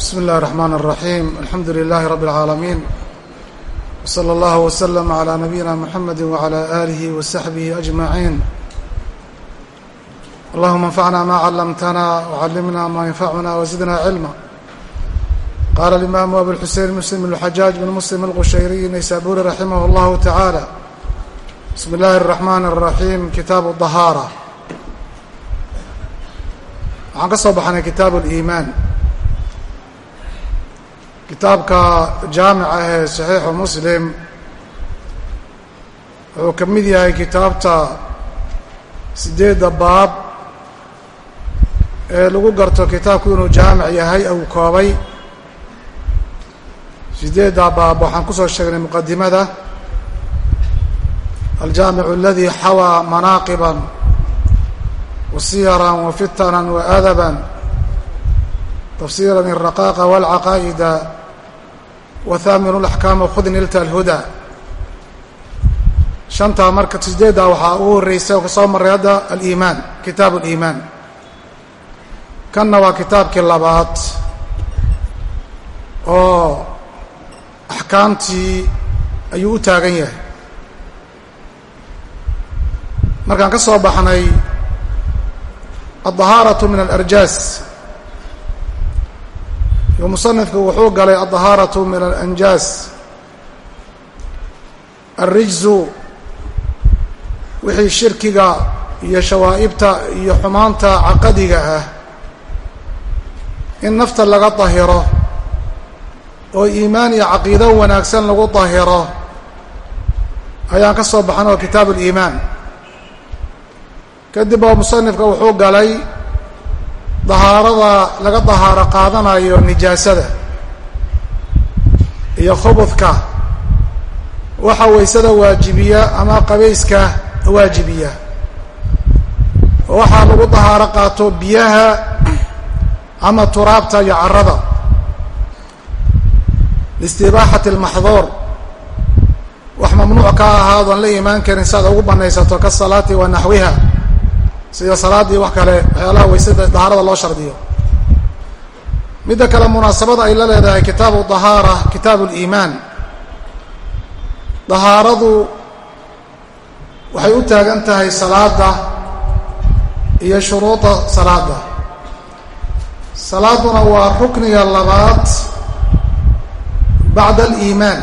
بسم الله الرحمن الرحيم الحمد لله رب العالمين وصلى الله وسلم على نبينا محمد وعلى آله وصحبه أجمعين اللهم انفعنا ما علمتنا وعلمنا ما ينفعنا وزدنا علما قال الإمام أبو الحسين مسلم الحجاج بن مسلم القشيري النيسابوري رحمه الله تعالى بسم الله الرحمن الرحيم كتاب الطهارة waxaan ka soo baxnay kitaab اliimaan kitaabka jaamica ee saxiixu muslim wuxuu ka mid yahay kitaabta siddeedda baab ee lagu garto kitaabku inuu jaamic yahay ou koobay. Sideeddaa baab waxaan ku soo sheegnay muqadimada aljaamicu aladii xawaa manaaqiban wa siyaran wa fitanan wa adaban tafsiira min raqaaqa waalcaqaa'ida wahaaminu laxkaamu khud nilta alhudaa shantaa marka sideeddaa waxaa ugu horreysa oo ka soo marray hadda aliimaan kitaabu aliimaan. Kanna waa kitaabkii labaad oo axkaamtii ayuu u taagan yahay. Markaan ka soo baxnay aldahaaratu min alarjaas yuu musanifku wuxuu galay aldahaaratu min alanjaas. Alrijzu wixii shirkiga iyo shawaa'ibta iyo xumaanta caqadiga ah. In nafta laga dahiro oo iimaan iyo caqiido wanaagsan lagu dahiro ayaan ka soo baxan oo kitaabu liimaan kadib oo musanifka wuxuu galay dahaarada laga dahaaro qaadanayo nijaasada iyo khubudka waxa waysada waajibiya ama qabayska waajibiya. Waxaa lagu dahaaro qaato biyaha ama turaabta iyo carada liistibaaxati اlmaxduur wax mamnuuc ka ahaadoon la imaan karin si aad ugu banaysato kasalaati wa naxwiha sida salaadii wax kale waxyaalaha waysada dahaarada loo shardiyo. Midda kale munaasabada ay la leedahay kitaabu dahaara kitaabu liimaan dahaaradu waxay u taagan tahay salaada iyo shuruuda salaada salaaduna waa rukniga labaad bacda aliimaan.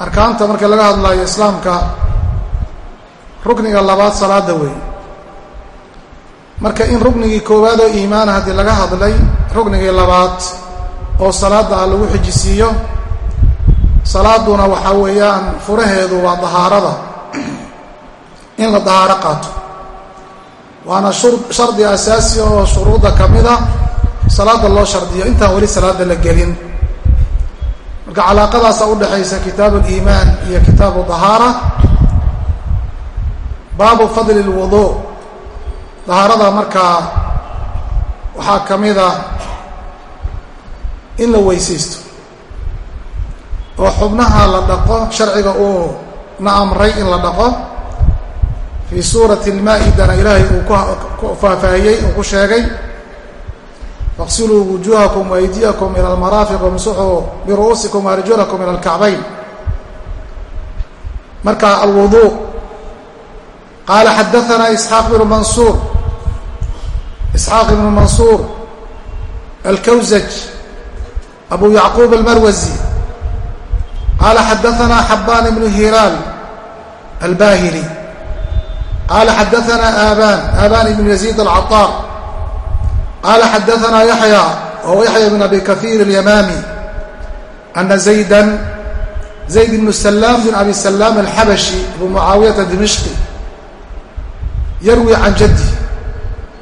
Arkaanta marka laga hadlayo islaamka rukniga labaad salaada wey marka in ruknigii koowaad oo iimaana haddii laga hadlay ruknigii labaad oo salaada ah lagu xijisiiyo salaaduna waxaa weeyaan furaheedu waa dahaarada. In la dahaaro qaato. Waana shardi asaasi oo shuruudda ka mid a salaada loo shardiyo. Intaan weli salaada la gelin. Marka calaaqadaasa udhexaysa kitaabu aliimaan iyo kitaabu dahaara baabu fadli اlwudu dahaarada markaa waxaa ka mid a in la weysaysto oo xubnaha la dhaqo sharciga uu na amray in la dhaqo fii suurati اlmaa-idana ilaahay uu ku faahfaahiyey uu ku sheegay faqsiluu wujuuhakum waaydiyakum ila almaraafiq wamsuxuu biru'uusikum waarjulakum ila alkacbayn marka alwudu qaala xadaanaa isxaaq bnu mansuur isxaaq ibnu mansuur alkawsaj abu yacquub almarwasi qaala xadaanaa xabaan ibnu hilaal albahili qaala xadaanaa aabaan aabaan ibnu yaziid alcaطaar qaala xadaanaa yaxya wahuwa yaxya ibn abi kahiir alyamaami ana zayda zayd ibnu salaam bin abi salaam alxabashi abu mucaawiyata dimishqi yarwi can jaddi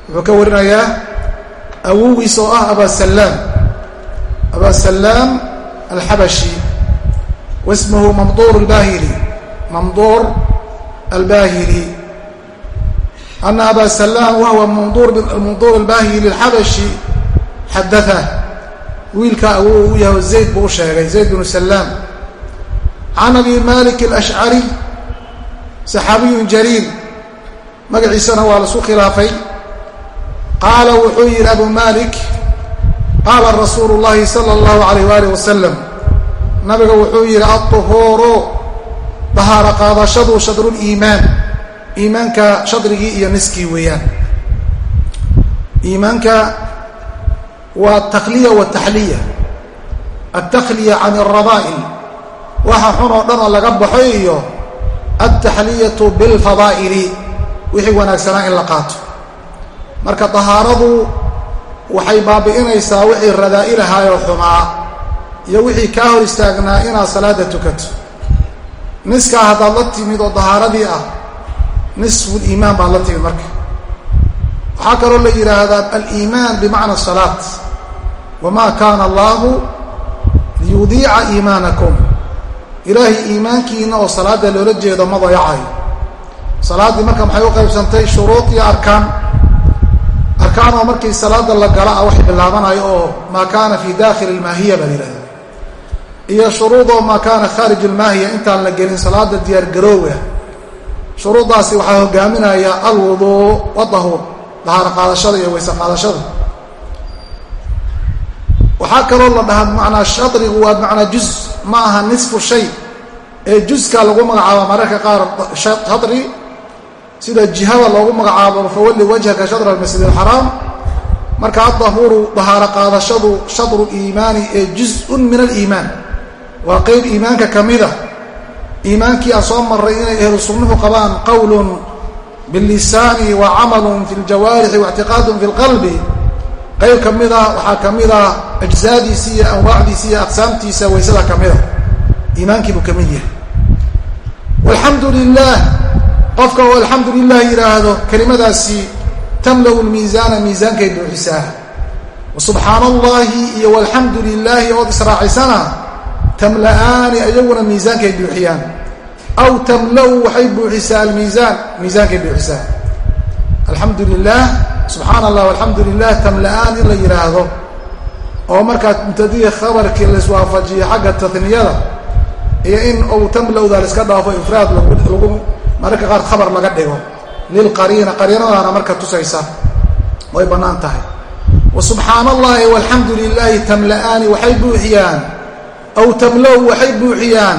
wuxuu ka warinayaa awogiis oo ah aba salaam aba salaam alxabashi wasmuhu mamduur albahili mamduur albahili ana aba salaam wahuwa mamduur albahili alxabashi xadaa wiilka awow u yahay zayd buu u sheegay zayd bnu salaam can abi malik alashcari saxaabiyun jariil magaciisana waa lasu khilaafay qaala wuxuu yidhi abu malik qaala rasuulu llahi sala allahu alayh waalih wasalam nabiga wuxuu yidhi aطuhuuru dahaaro qaadashadu shadruliimaan iimaanka shadrigii iyo niskii weeyaan. Iimaanka waa takliya wataxliya altakhliya can alradaa'il waxa xun oo dhan oo laga baxo iyo altaxliyatu bilfadaa'ili wixii wanaagsanaa in la qaato marka dahaaradu waxay baabi'inaysaa wixii radaa'ilahaayoo xumaa iyo wixii kaa hor istaagnaa inaad salaada tukato. Niskaa haddaad la timid oo dahaaradii ah nisfu liimaan baad la timid marka. Waxaa kaloo la yidhaahdaa aliimaan bimacna asalaat wamaa kaana allaahu liyudiica iimaanakum. Ilaahay iimaankiina oo salaada loola jeedo ma dayacayo salaaddii marka maxay u qaybsantay shuruud iyo arkaan arkaan oo markii salaada la gala ah waxay bilaabanayo oo maa kaana fi dakhili ilmaahiya baa yidhahda iyo shuruud oo maa kaana khaarij ilmaahiya intaan la gelin salaada diyaar garoowa shuruuddaasi waxaa hogaaminaya alwuduu wadahuur dahaaro qaadashada iyo weyse qaadashada. Waxaa kaloo la dhahaa manaa shadrigu waa manaa juz ma aha nisfu shay. Ee juska lagu magacaabo mararka qaar shadri sida jihada loogu magacaabo fawalli wajhaka shadra almasjid alxaraam marka adahuuru dahaaro qaadashadu shadru liimaani ee juz-un min aliimaan. Waa qeyb iimaanka ka mida iimaankii aan soo maray inay ehlu sunnuhu qabaan qowlun bilisaani wa camalun fi ljawaarixi waictiqaadun fi lqalbi qayb ka mida waxaa ka mida ajsaadiisa iyo anwaacdiisa iyo aqsaamtiisa waysada ka mida iimaankii buu ka mid yahay. Walxamdu lilah qofka oo alxamdu lilah yidhaahdo kelimadaasi tamlau lmiisaana miisaankay buuxisaa. Wa subxaana allahi iyo walxamdu lilaahi ood israacisana tamla'aani iyaguna miisaankay buuxiyaan. Aw tamla'u waxay buuxisaa almiisaan miisaankay buuxisaa. Alxamdu lilah subxaana allah alxamdu lilah tamla'aan in la yidhaahdo oo markaa mubtadihii khabarkii laiswaafajiyo xagga taniyada iyo in ou tamla'da laiska dhaafo ifraad lagu mararka qaar khabar laga dhigo. Lilqariina qariinadaana marka tusaysa way bannaan tahay. Wa subxaana allahi walxamdu lilaahi tamla'aani waxay buuxiyaan. Aw tamlow waxay buuxiyaan.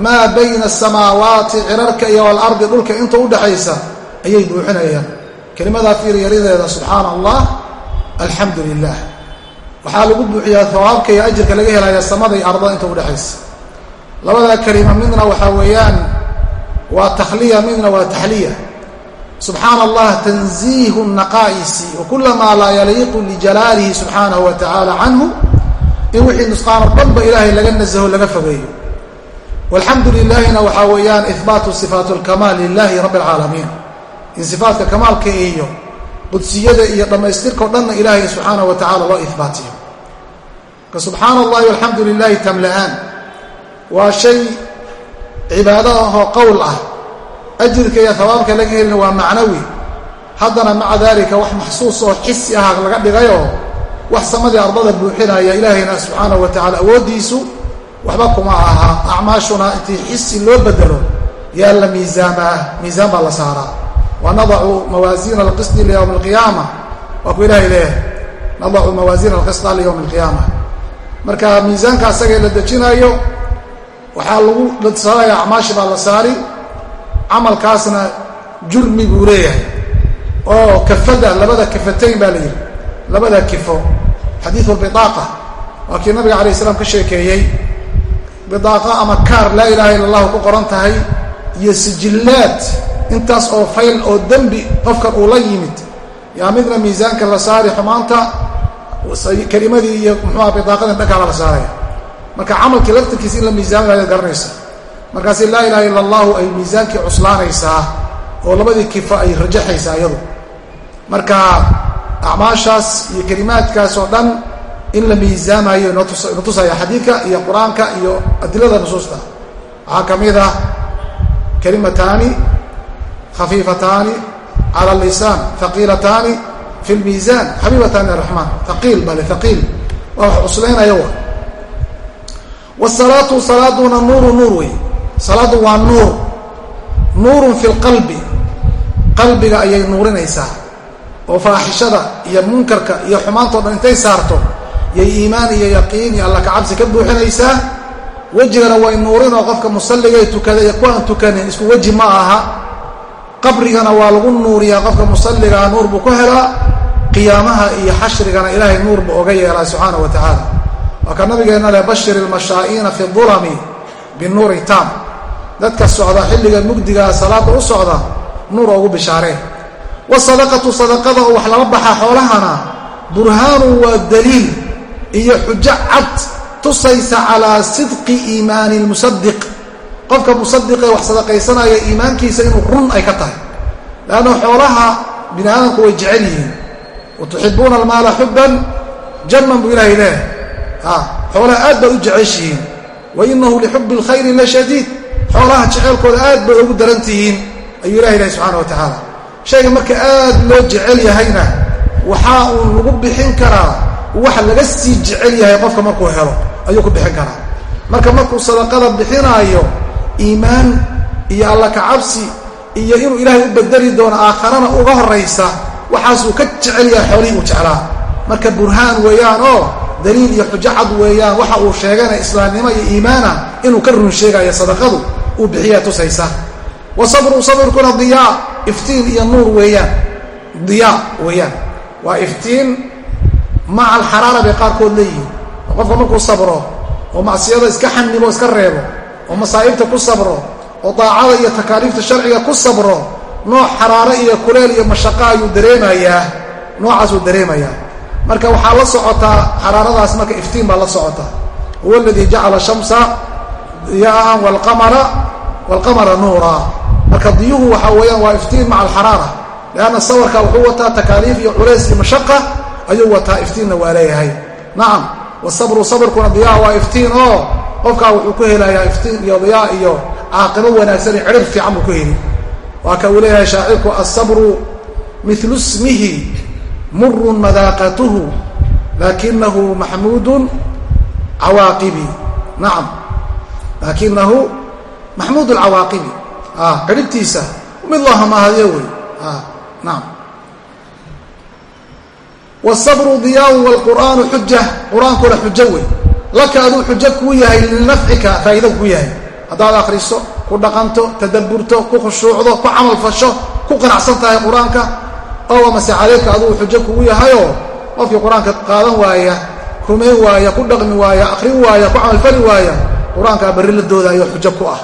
Maa bayna asamaawaati cirarka iyo alardi dhulka inta udhaxaysa ayay buuxinayaan. Kelimadaa fiir yarideeda subxaana allah alxamdu lilah waxaa lagu buuxiyaa hawaabka iyo ajirka laga helaya samada iyo ardada inta udhexaysa labadaa kelima midna waxaa weeyaan waa takhliya midna waa taxliya subxaana allah tanziihu naqaa'isi wa kulamaa laa yaliiqu lijalaalihi subxaanahu wa tacaala canhu in wixii nusqaano dhanba ilaahay laga nasaho laga fogeeyo. Walxamdu lilaahina waxaa weeyaan ihbaatu sifaat lkamaal lilahi rabbi alcaalamiin in sifaatka kamaalka iyo qudsiyada iyo dhammaystirkao dhanna ilaahay subxaanahu wa loo ihbaatiyo ka subxaana allahi walxamdu lilahi tamla'aan waa shay cibaado ahoo qowl ah ajirka iyo hawaabka laga helina waa macnawi. Haddana maca daalika wax maxsuus oo xisi ah laga dhigayoo wax samadii ardada buuxinaya ilaahayna subxaanahu wa tacala awooddiisu waxba kuma aha. Acmaashuna intii xisi loo bedelo yaa la miisaamaa miisaan baa la saaraa. Wa nadacu mawaasiina alqisdi liyowmi alqiyaama. Waa ku ilaahay leeyahay nadacu mawaasiina alqisda liyowmi alqiyaama. Marka miisaanka asagee la dejinayo waxaa lagu saaraya acmaashi baa la saari camalkaasna jurmi buu leeyahay. Oo kafada labada kafatayn baa la yidhi labada kifo. Xadiiu bidaaqa waa kii nabiga alayh salaam ka sheekeeyey. Bidaaqa ama kaar laa ilaha illa allahu ku qoran tahay iyo sijillaad. Intaas oo fayl oo dembi qofkan uu la yimid. Yaa midna miisaanka la saari xumaanta kelimadii iyo muxuuha bidaaqadii dhankaala la saaraya marka camalkii laftirkiisa in la miisaamayaad garanaysa. Markaasi laa ilaha illa allahu ay miisaankii cuslaanaysaa oo labadii kifo ay rajaxaysaa iyadu marka acmaashaas iyo kelimaadkaas oo dhan in la miisaamayo ina tusaya xadiidka iyo qur'aanka iyo adilada nusuusta. Waxaa ka mid ah kelimataani khafiifataani cala lisaan haqiilataani fi lmiisaan xabiibataani araxmaan haqiil bale haqiil waa wax cuslaynaya wsalaatu salaaduna nuuru nuur wey salaadu waa nuur. Nuurun fi lqalbi qalbiga ayay nuurinaysaa. Oo faaxishada iyo munkarka iyo xumaantao dhan intay saarto yay iimaan iyo yaqiin iyo alla kacabsi ka buuxinaysaa. Wejigana way nuurinoo qofka musalligay tukada iyo kuwaan tukanin isku weji ma aha. Qabrigana waa lagu nuuriyaa qofka musalligaa nuur buu ku helaa. Qiyaamaha iyo xashrigana ilaahay nuur buu oga yeelaa subxaana wa tacaala waa ka nabigeenna leh bashir ilmashaa'iina fi dulami binuuri taam dadka socda xilliga mugdigaa salaada u socda nuur oogu bishaareen. Wasadaqatu sadaqada oo wax lala baxaa xoolahana burhaanun waa daliil iyo xujo cad tusaysa calaa sidqi iimaani lmusadiq qofka musadiqee wax sadaqaysanaya iimaankiisa inuu run ay ka tahay. Leanna xoolaha bini aadamku way jecel yihiin. Wa tuxibuuna almaala xubban jaman buu ilaahay leehay xoolaha aad baad u jeceshihiin wa inahu lixubbi alkhayri la shadiid. Xoolaha jeceelkooda aad bay ugu daran tihiin ayuu ilahay lehay subxana wa tacaala. Shayga marka aad loo jecel yahayna waxaa uun lagu bixin karaa wax laga sii jecel yahay qofka markuu helo ayuu ku bixin karaa. Marka markuu sadaqada bixinaayo iimaan iyo alla kacabsi iyo inuu ilaahay u bedeli doono aakharana uga horaysa waxaasuu ka jecel yahay xoolihii uu jeclaa marka burhaan weeyaan oo daliil iyo xujo cad weeyaan waxa uu sheegana islaamnimo iyo iimaana inuu ka run sheegayo sadaqadu uu bixiyaa tusaysa. Wa sabru sabrkuna diyaa iftiin iyo nuur weeyaan. Diyaa weeyaan. Waa iftiin maca alxaraara bay qaarkood leeyihiin. Qofka markuu sabro oo macsiyada iska xanibo iska reebo oo masaa'ibta ku sabro oo daacada iyo takaaliifta sharciga ku sabro nooc xaraare iyo kuleel iyo mashaqo ayuu dareemayaa. Noocaasuu dareemayaa marka waxaa la socotaa xaraaradaas marka iftiin baa la socotaa huwa aladii jacala shamsa diyaan wlqamara waalqamara nuura. Marka diyuhu waxaa weeyaan waa iftiin maca alxaraara lianna sawarka wuxuu wataa takaaliif iyo culays iyo mashaqa ayuu wataa iftiinna waa leeyahay. Nacam wasabru sabrkuna diyaa waa iftiin oo qofkaa wuxuu ku helayaa iftiin iyo diyaa iyo caaqibo wanaagsan iyo cidhir fiican buu ku heli. Waa ka uu leeyahay shaacirku asabru milu smihi murun madaaqatuhu laakinahu maxmuudun cawaaqibi nacam laakinahu maxmuud alcawaaqibi cidhibtiisa mid loo hamaahadiyo wey. Nacam wsabru diyaaun wlqur'aanu xuja qur'aankuna xujo wey. Laka aduu xujo kuu yahay linafcika faa'iida kuu yahay. Haddaad akhriso ku dhaqanto tadabburto ku khushuucdo ku camal fasho ku qanacsan tahay qur'aanka oo amase caleybka aduu xujo kugu yahayoo qofkii qur'aanka qaadan waaya rumayn waaya ku dhaqmi waaya akhrin waaya ku camalfali waaya qur'aankaa barri la doodaayo xujo ku ah.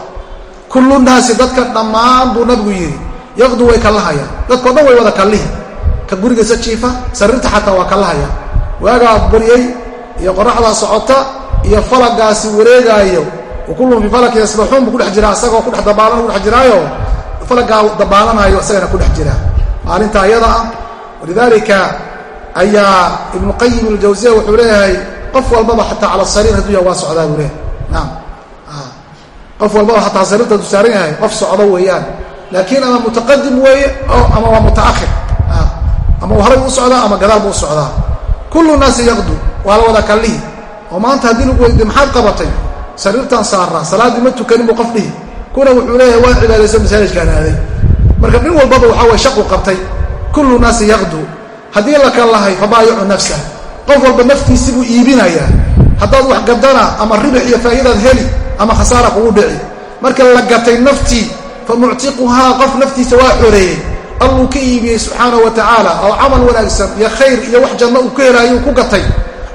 Kullu naasi dadka dhammaan buu nabigu yidhi yaqdu way kallahayaan dadkao dhan way wada kallihi ka gurigiisa jiifa sariirta xataa waa kallahaya waagaa baryey iyo qoraxdaa socota iyo falagaasi wareegaayo kullun fii falaki yasbaxuun buu kudhex jiraa isagoo kudhex dabaalan kudhex jiraayo falagaa dabaalanaayo isagana kudhex jira maalinta ayada ah. Walidaalika ayaa ibnu qayim wuxuu leeyahay qof walbaba xataa cala sariir hadduu yaha waa socdaa buu leeyahay. Naam. Qof walbaba xataa sariirta hadduu saaran yahay qof socdo weeyaan. Laakiin ama mutaqadim weeye ama waa mutaakhir. Ama horay u socdaa ama gadaal buu socdaa. Kullu naasi yaqdu waa la wada kallihi oo maanta haddii lagu weydiye maxaad qabatay? Sariirtaan saaraa salaaddii ma tukanin buu qof dhihi. Kuna wuxuu leeyahay waa cibaadayso masaajidkaan aaday marka nin walbaba waxaa waye shaqu qabtay kullu naasi yaqdu. Haddii la kal lahay fabaayicu nafsa. Qof walba naftiisi buu iibinayaa. Haddaad wax gadana ama ribix iyo faa'iidaad heli ama khasaara kugu dhici. Marka la gatay naftii fa muctiquhaa qof naftiisa waa xoreeyey. Alluu ka iibiyey subxaanahu wa tacaala oo camal wanaagsan iyo khayr iyo wax janno uu ka helaayuu ku gatay.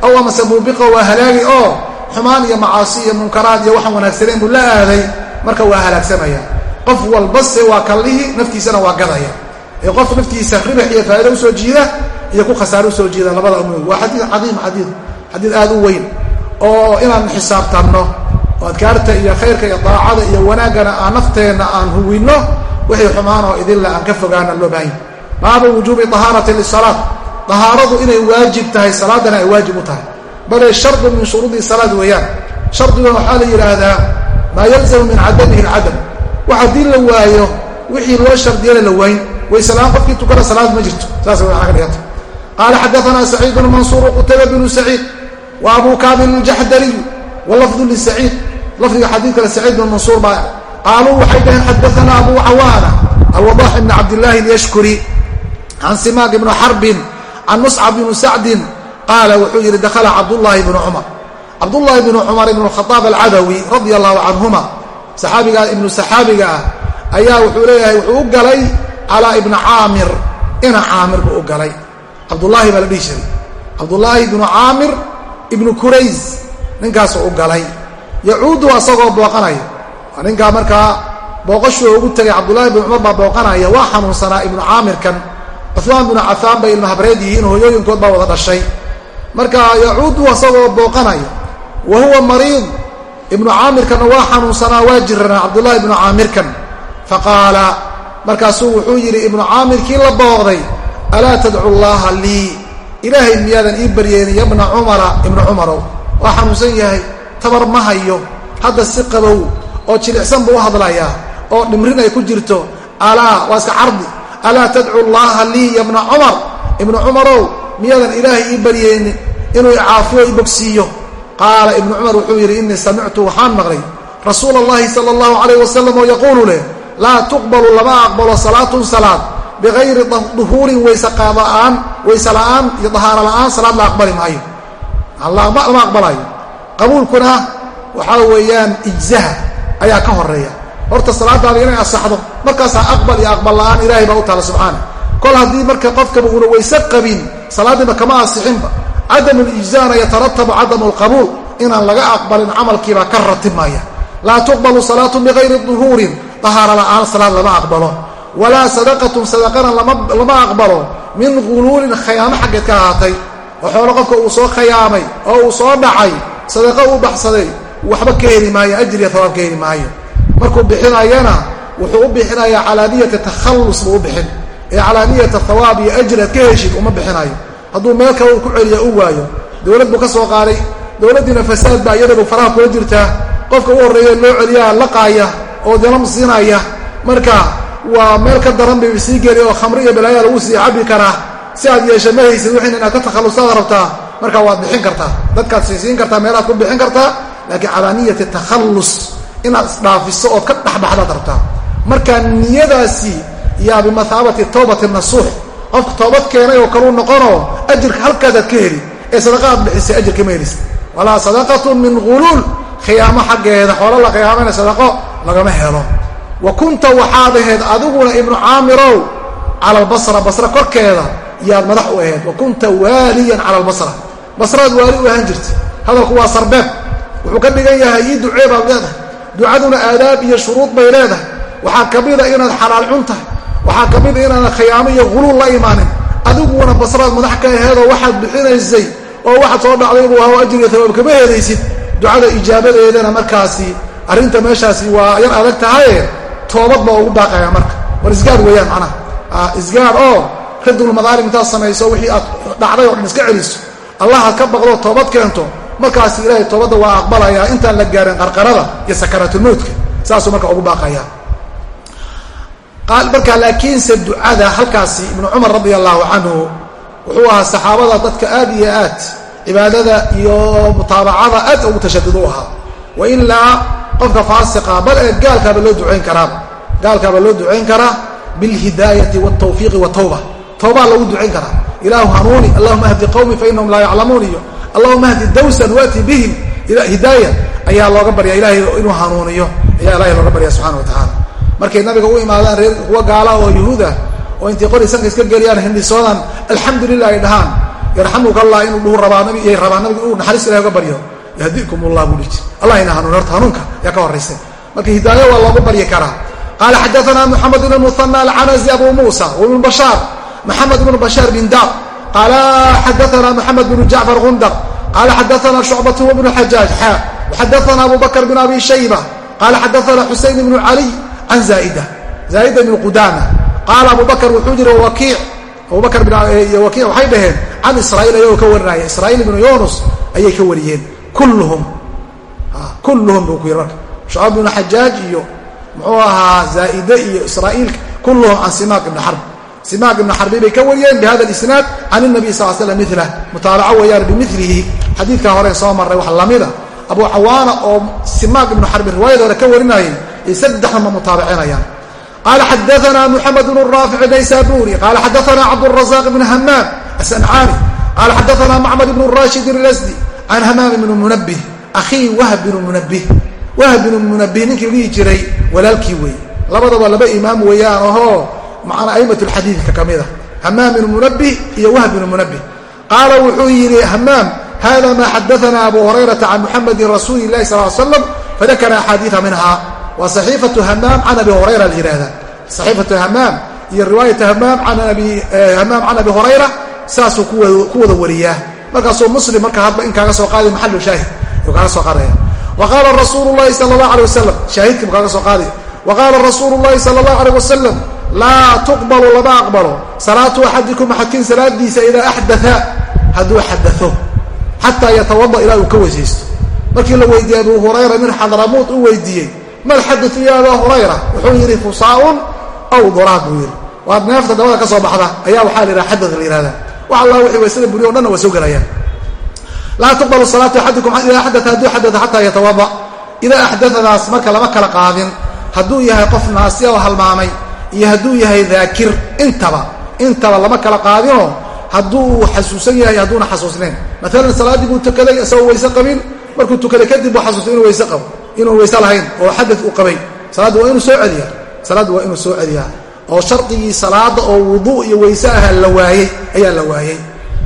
Aw amase muubiqa waa halaagi oo xumaan iyo macaasi iyo munkaraad iyo waxaan wanaagsaneen buu la aaday. Marka waa halaagsamaya qof walbase waa kallihii naftiisana waa gadaya. Ee qof naftiisa ribax iyo faa'ido u soo jiida iyo ku khasaare u soo jiida labada umuud waa xadiid cadiim xadiid xadiid aad u weyn oo inaan xisaabtanno. Oo adkaarta iyo khayrka iyo daacada iyo wanaaggana aan nafteenna aan huwinno wixii xumaanoo idinle aan ka fogaana loo baahanya baabu wujuubi ahaarati lisalaat. Dahaaradu inay waajib tahay salaadana ay waajib u tahay. Bale shardun min shuruudi salaad weeyaan. Shardigan waxaa la yidhaahdaa maa yalzamu min cadamihi alcadam wax haddii la waayo wixii loo shardiyana la wayn wayselaan qofkii tukana salaad ma jirto. Saas way ka dhiganta qaala xadaanaa saciid bnu mansuur qutayba bnu saciid wa abu kaamil aljaxdariyu walafdu lisaciid lafdiga xadiidkale saciid bn mansuur baa qaaluu waxay dhaheen xadaanaa abu cawaana alwadax ibn cabdillaahi alyashkuri can simaaq ibni xarbin can muscab bni sacdin qaala wuxuu yidhi dakhala cabdullaahi bnu cumar. Cabdullaahi bnu cumar ibnu khadaab alcadawi radia allahu canhuma saxaabiga ibnu saxaabiga ah ayaa wuxuu leeyahay wuxuu u galay calaa ibni caamir ina caamir buu u galay. Cabdullaahi baa la dhihi jiray. Cabdullaahi ibnu caamir ibnu kurays ninkaasuu u galay. Yacuudu asagoo booqanaya waa ninkaa markaa booqashuu ugu tegay cabdullaahi ibnu cumar baa booqanaya waa xanuunsanaa ibnu caamirkan cumaan binu cafaan bay ilma habreed yihiin hooyooyinkood baa wada dhashay. Marka yacuudu asagoo booqanaya wa huwa mariid ibnu caamirkanna waa xanuunsanaa waa jiranaa cabdullaahi ibnu caamirkan faqaala markaasuu wuxuu yidhi ibnu caamirkii la booqday alaa tadcu llaaha lii? Ilaahay miyaadan ii baryeen yabna cumara ibnu cumarow. Waa xanuunsan yahay tabar ma hayo hadda si qabow oo jilicsan buu u hadlayaa oo dhimrin ay ku jirto alaa waa iska cardi alaa tadcu llaaha lii yabna cumar? Ibnu cumarow miyaadan ilaahay ii baryeynin inuu icaafiyo i bogsiiyo qaala ibnu cumar wuxuu yidhi innii samictu waxaan maqlay. Rasuula allahi sala allahu calayh wasalam oo yaquulu leh laa tuqbalu lama aqbalo salaatun salaad bikayri duhuurin wayseqaada'aan wayse la'aan iyo dahaaro la'aan salaad la aqbali maayo. Lama aqbalayo. Qabuulkuna waxaa weeyaan ijzaha ayaa ka horreeya horta salaadaada inay asaxdo markaasaa aqbal iyo aqbal la'aan ilahay baa u taala subxaana. Kol haddii marka qofkaba una wayse qabin salaaddiiba kama asixinba cadamu lijzaana yataratabu cadamu alqabuul inaan laga aqbalin camalkiibaa ka ratibmaya laa tuqbalu salaatu bikayri duhuurin dahaaro la'aan salaad lama aqbalo walaa sadaqatun sadaqana lama aqbalo min guluulin khayaamo xaggeed ka ahaatay oo xoolo qofka uu soo khayaamay oo uu soo dhacay sadaqo uu baxsaday waxba ka heli maayo ajriya hawaab ka heli maayo markuu bixinayana wuxuu u bixinayaa calaa niyati takhallus buu u bixin ee calaa niyata hawaab iyo ajri aad ka heshid uma bixinayo hadduu meel kale uu ku celiya u waayo. Dowlad buu ka soo qaaday. Dowladdiina fasaad baa iyadabu faraha kula jirtaa. Qofka u horreeya loo celiyaa laqaaya oo dalam siinaya. Marka waa meel ka daran bay sii geli oo khamri iyo balaayaa lagu sii cabi karaa. Si aad yeesha ma haysid wixiina inaad ka takhallusaad rabtaa. Marka waad bixin kartaa. Dadkaad siisiin kartaa meelaad ku bixin kartaa. Laakiin calaa niyati takhallus inaad isdhaafiso ood ka dhexbaxdaad rabtaa. Marka niyadaasi yaa bimathaabati tawbati nasuux qofka toobad keenay oo kaluu noqonoo ajirka halkaadaad ka heli. Ee sadaqa aad bixisay ajirka ma helisa walaa sadaqatun min guluul khiyaamo xaggeeda xoolo la khiyaamayna sadaqo lagama helo. Wa kunta waxaad ahayd adiguna ibnu caamirow cala albasra basra korkeeda yaad madax u ahayd. Wa kunta waaliyan cala albasra basraad waali u ahaan jirta hadalku waa sarbeeb. Wuxuu ka dhigan yahay ii ducee baad leedahay. Ducaduna aadaab iyo shuruud bay leedahay. Waxaa ka mida inaad xalaal cun tahay waxaa ka mida inaadan khiyaamo iyo huluul la imaanin. Adiguna basraad madax ka aheedoo waxaad bixinaysay oo waxaad soo dhacday buu ahaa ajriga tawaab kama helaysid. Ducada ijaabadeedana markaasi arrinta meeshaasi waa yar adag tahaye toobad baa ugu baaqaya marka. War isgaar weeyaan macnaha. Isgaar oo ridulmadaalim intaad samayso wixii aad dhacday oo dhan iska celiso. Allah aad ka baqdo toobad keento. Markaasi ilaahay toobadda waa aqbalayaa intaan la gaarin qarqarada iyo sakaraatulmowtka saasuu marka ugu baaqaya marka laakiinse ducada halkaasi ibnu cumar radia allahu canhu wuxuu ahaa saxaabada dadka aad iyo aad cibaadada iyo mutaabacada aad ugu tashadud u ahaa. Wa ilaa qofka faasiqa bal ee gaalkaaba loo ducayn karaa gaalkaaba loo ducayn karaa bilhidaayati wاtawfiiqi watawba tawbaa lagu ducayn karaa. Ilaahu hanuuni allahuma hdi qowmi fainahum laa yaclamuun iyo allahuma hdi dawsan waati bihim. Hidaaya ayaa looga barya ilahay inuu hanuuniyo. Ayaa ilahay looga barya subxana wa tacaala markay nabiga u imaadaan reer kuwa gaala oo yuhuud ah oo intay qori sanka iska geliyaan hindhisoodan alxamdu lilah ay dhahaan. Yarxamuka allah inuu dhuhu rabaa nabiyay rabaa nabiga inuu naxariis ilahi uga baryo. Yahdikum allah buu dhiji allah ina hanuuni horta hanuunka yaa ka horraysay marka hidaayo waa loogu baryi karaa. Qaala xadaana moxamed ibn muhana alcanazi abu muusa wibn bashaar. Maxamed ibn bashaar bin dar. Qaala xadaana moxamed bn jacfar gundar. Qaala xadaana shucbatu wbnu xajaaj xa waxadaana abu bakr bin abi shayba qaala xadaana xuseyn ibnu caliy can zaaida zaaida ibn qudama qaala abu bakr wuxuu yiri wakiic abubakr iyo wakiic waxay dhaheen can israa'iil ayagoo ka warinaya israa'iil ibnu yunus ayay ka wariyeen kulluhum kulluhum buu ku yiri marka shucab ibnu xajaaj iyo muxuu ahaa zaa'ide iyo israa'iilka kulluhum can simaaq ibni xarb simaaq ibni xarbi bay ka wariyeen bihada isnaad can nabiy sal slam milah mutaabaco weeyaan bimilihi xadiidkaa hore soo marray wax lamida abu cawaana oo simaaq ibnu xarbi riwaayada hore ka warinayay ay saddexdama mutaabacinayaan qala xadaana muxamed bn raafic naysaburi qala xadaana cabdالrazaq bn hamaam asancaani qaala xadaana macmar ibnu rashid ilasdi can hamaam ibnu munabih akhii wahb binu munabih wahb binu munabih ninkii dhihi jiray walaalkii weeye labadaba laba imaam weeyaan ahoo macnaa a'imat lxadiidka ka mida hamaam binu munabih iyo wahb binu munabih qaala wuxuu yidhi hamaam hada ma xadaana abu hurayrata can muxamedin rasuuli lahi sal slam fadakara axaadiia minha waa saxiifatu hamaam can abi hurayra la yihahda saxiifatu hamaam iyo riwaayatu hamaam can abi hurayra saasuu ku wada wariyaa markaasuu muslim marka hadba in kaaga soo qaadi maxalu shaahid kaaga soo qaadaya wa qaala rasuulu lahi sal اlah alيه wasalam shaahidkiibu kaaga soo qaadaya wa qaala rasuulu lahi sal اllah alيه wasalam laa tuqbalu lama aqbalo salaatu axadikum axadkiin salaadiisa idaa axdaa hadduu xadao xataa yatawada ilaa uu ka weysaysto markii la weydiiyey abu hurayra min xadramuud u weydiiyey mal xadatu ya abaa hurayra wuxuu yidhi fusaaun aw duraad buu yidhi. Waad neefta dabada ka soo baxda ayaa waxaa la yidhaha xadad la yihahda wax alla wixii waysada buriyo o dhanna waa soo gelayaan laa tuqbalu salaatu axadikum idaa xadaa hadduu xadaa xataa yatawada idaa axdadaas marka lama kala qaadin. Hadduu yahay qof naasi oo halmaamay iyo hadduu yahay daakir intaba intaba lama kala qaadinoo hadduu xasuusan yahay hadduuna xasuusnayn. Maalan salaaddii tukaday isagoo weyse qabin markuu tukaday kadib buu xasuustay inuu weyse qabo inuu weyse lahayn oo xadad uu qabay. Salaadda waa inuu soo celiyaa. Salaadda waa inuu soo celiyaa. Oo shardigii salaada oo wuduu iyo weyse aha la waayey ayaa la waayey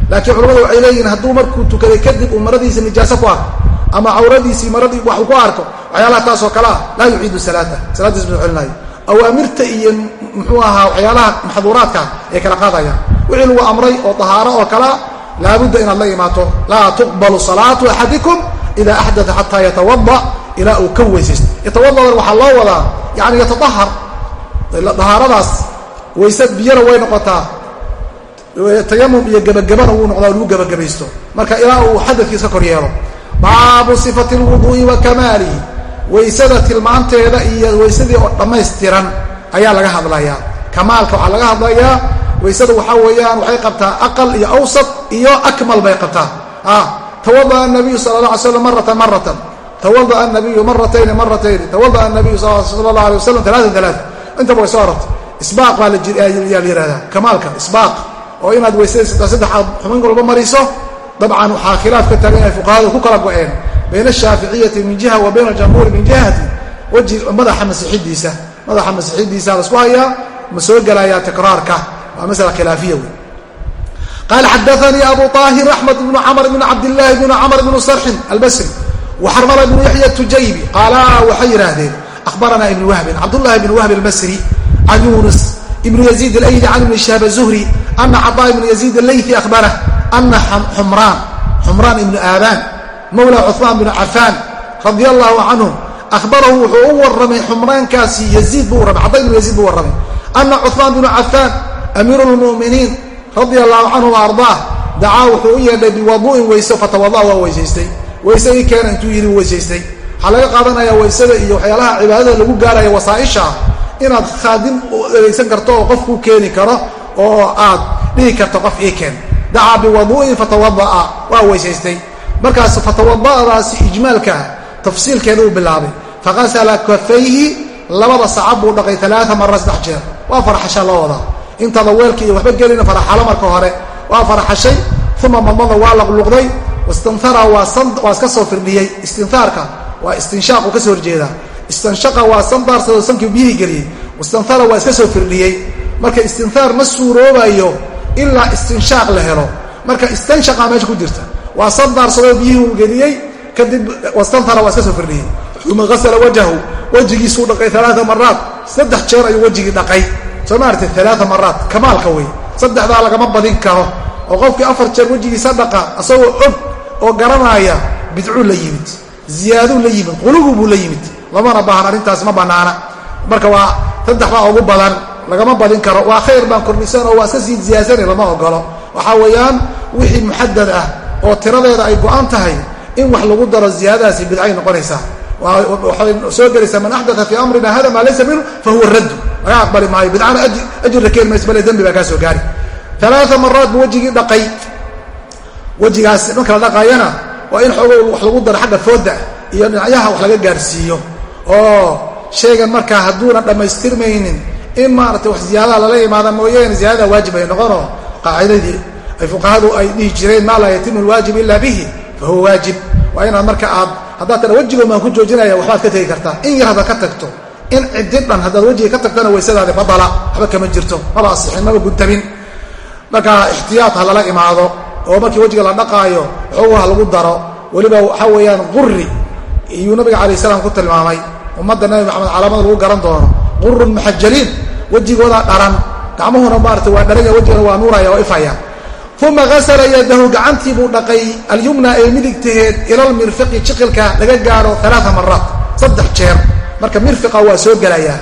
laakiin culamadu waxay leeyihiin hadduu markuu tukaday kadib uu maradiisa nijaaso ku arko ama cawradiisii maradii wax uu ku arko waxyaalaha taasoo kale ah laa yuciidu salaata. Salaaddiis ma celinaayo awaamirta iyo muxuu ahaa waxyaalaha maxduuraadka ay kala qaadayaan wixii lagu amray oo tahaaro oo kalea laabudda inaad la imaato. Laa tuqbalu salaatu axadikum ida axdaa xataa yatawada ilaa uu ka weysaysto yatawadadan waxaa loo wadaa yani yataahar dahaaradaas wayse biyana way noqotaa. Tayamum iyo gebagabana wuu noqdaa lagu gebagabaysto marka ilaa uu xadadkiis ka kor yeelo. Baabu sifati lwuduui wa kamaalihi. Waysada tilmaanteeda iyo waysadii oo dhammaystiran ayaa laga hadlayaa. Kamaalka waxaa laga hadlayaa waysada waxaa weeyaan waxay qabtaa aqal iyo awsat iyo akmal bay qabtaa. Tawadaa nabiyu sala la alay slam maratan maratan tawadaa nabiyu maratayni maratayni tawadaa nabiyu sala allah alay wasalam alaatan alaaa intaba way soo arortay isbaaq baa yaa la yihahdaa kamaalka isbaaq oo inaad weysada saddexaad xumin walba mariso dabcan waxaa khilaaf ka taagan yahay fuqahadu ku kala go-een bayna ashaaficiyati min jiha wa bayna aljamhuuri min jihati weji madaxa masixidiisa madaxa masixidiisa la isku hayaa ma soo gelayaa tikraarka waa masala khilaafiya wey qaala xadaanii abu طaahir axmed bnu camr bn cabdillaahi bn camr bnu sarxin albasri xarmala ibnu yaxya tujaybi qaala waxay yidhaahdeen akhbaranaa ibnu wahbin cabdullahi ibnu wahb almasri can yunus ibnu yaziid alayli can ibni shihab azuhri ana caطaa ibnu yaziid alaythi ahbarah ana xumraan xumraan ibnu aabaan mawla cumaan bnu cafaan radia allahu canhum ahbarahu wuxuu u warramay xumraankaasi yaziid buu warramay cadda ibnu yaziid buu warramay ana cumaan bnu cafaan amiiru lmu'miniin radia allahu canhum ardaah dacaa wuxuu u yeedhay biwadu'in weyse fatawada waa weysaystay weyse ii keena intuu yidhi weysaystay waxaa laga qaadanayaa weysada iyo waxyaalaha cibaadada lagu gaaraya wasaaisha inaad khaadim ereysan karto oo qofkuu keeni karo oo aad dhihi karto qof ii keen. Dacaa biwadu'in fatawada'a waa weysaystay markaas fatawada'daasi ijmaalkaa tafsiilkeeda uu bilaabay. Faqasala kafayhi labada sacab buu dhaqay alaaa mara saddex jeer waa farxasha loo wadaa. Intaada weelka iyo waxba gelina farxalo marka hore. Waa farxashay uma madmada waa laqluqday wastanara waa iska soo firdhiyey. Istinhaarka waa istinshaaqu ka soo horjeedaa. Istanshaqa waa sandaarsadoo sankii biyihii geliyey. Wastanhara waa iska marka istinhaar ma suuroobayo ilaa istinshaaq la helo. Marka istanshaqa meesha ku jirta. Waa sandaarsadoo biyihii uu geliyey kadib wastanhara waa iska uma asala wajhahu. Wejigiisuu dhaqay alaaa maraat saddex jeer ayuu wejigii dhaqay. Soo maarta alaaa maraat kamaalka wey saddexdaa lagama badin karo. Oo qofkii afar jeer wejigiisa dhaqa asagoo og oo garanaya bidcuu la yimid ziyaaduu la yimid qulubu buu la yimid. Lamana baahan arrintaasi ma bannaana. Marka waa saddex baa ugu badan lagama badin karo. Waa khayr baan kordhisan oo waa iska sii ziyaasana lama ogolo waxaa weeyaan wixii muxadad ah oo tiradeeda ay go-an tahay in wax lagu daro ziyaadadaasi bidcay noqonaysaa. Waxay soo gelaysaa man axdaa fii amrina hada maa laysa minhu fahuwa raddu laga aqbali maayo bidcana ajirna keeni mayso bale dembi baa kaa soo gaari. Alaaa maraat buu wejigii dhaqay wejigaas marka la dhaqayana waa in xoogo wax lagu daro xagga fooda iyo dhinacyaha wax laga gaarsiiyo. Oo shaygan markaa hadduuna dhammaystirmaynin in maaragtay wax ziyaadaha lala imaada mooyaane ziyaadada waajib ay noqonoo qaacidadii ay fuqahadu ay dhihi jireen maa laa yatimu lwaajib ila bihi fahuwa waajib. Waa inaad marka aad haddaad tana wejigo maan ku joojinaya waxbaad ka tegi kartaa. In yar haddaad ka tagto in ciddi dhan haddaad wejiga ka tagtana waysadaadi badala waxba kama jirto. Maba asixin maba guntabin marka ixtiyaad ha lala imaado oo markii wejiga la dhaqaayo waxoogaha lagu daro weliba waxaa weeyaan quri iyuu nabiga calayh salaam ku tilmaamay. Ummadda nabi maxamed calaamada lagu garan doono. Qurun muxajaliin wejigooda dharan. Gacmuhuna maarata waa dharanya wejigana waa nuuraya waa ifaya. Uma asla yadahu gacantii buu dhaqay alyumna ee midigtaheed ila lmirfiqi jiqilka laga gaaro alaaa maraat saddex jeer. Marka mirfiqa waa soo gelaya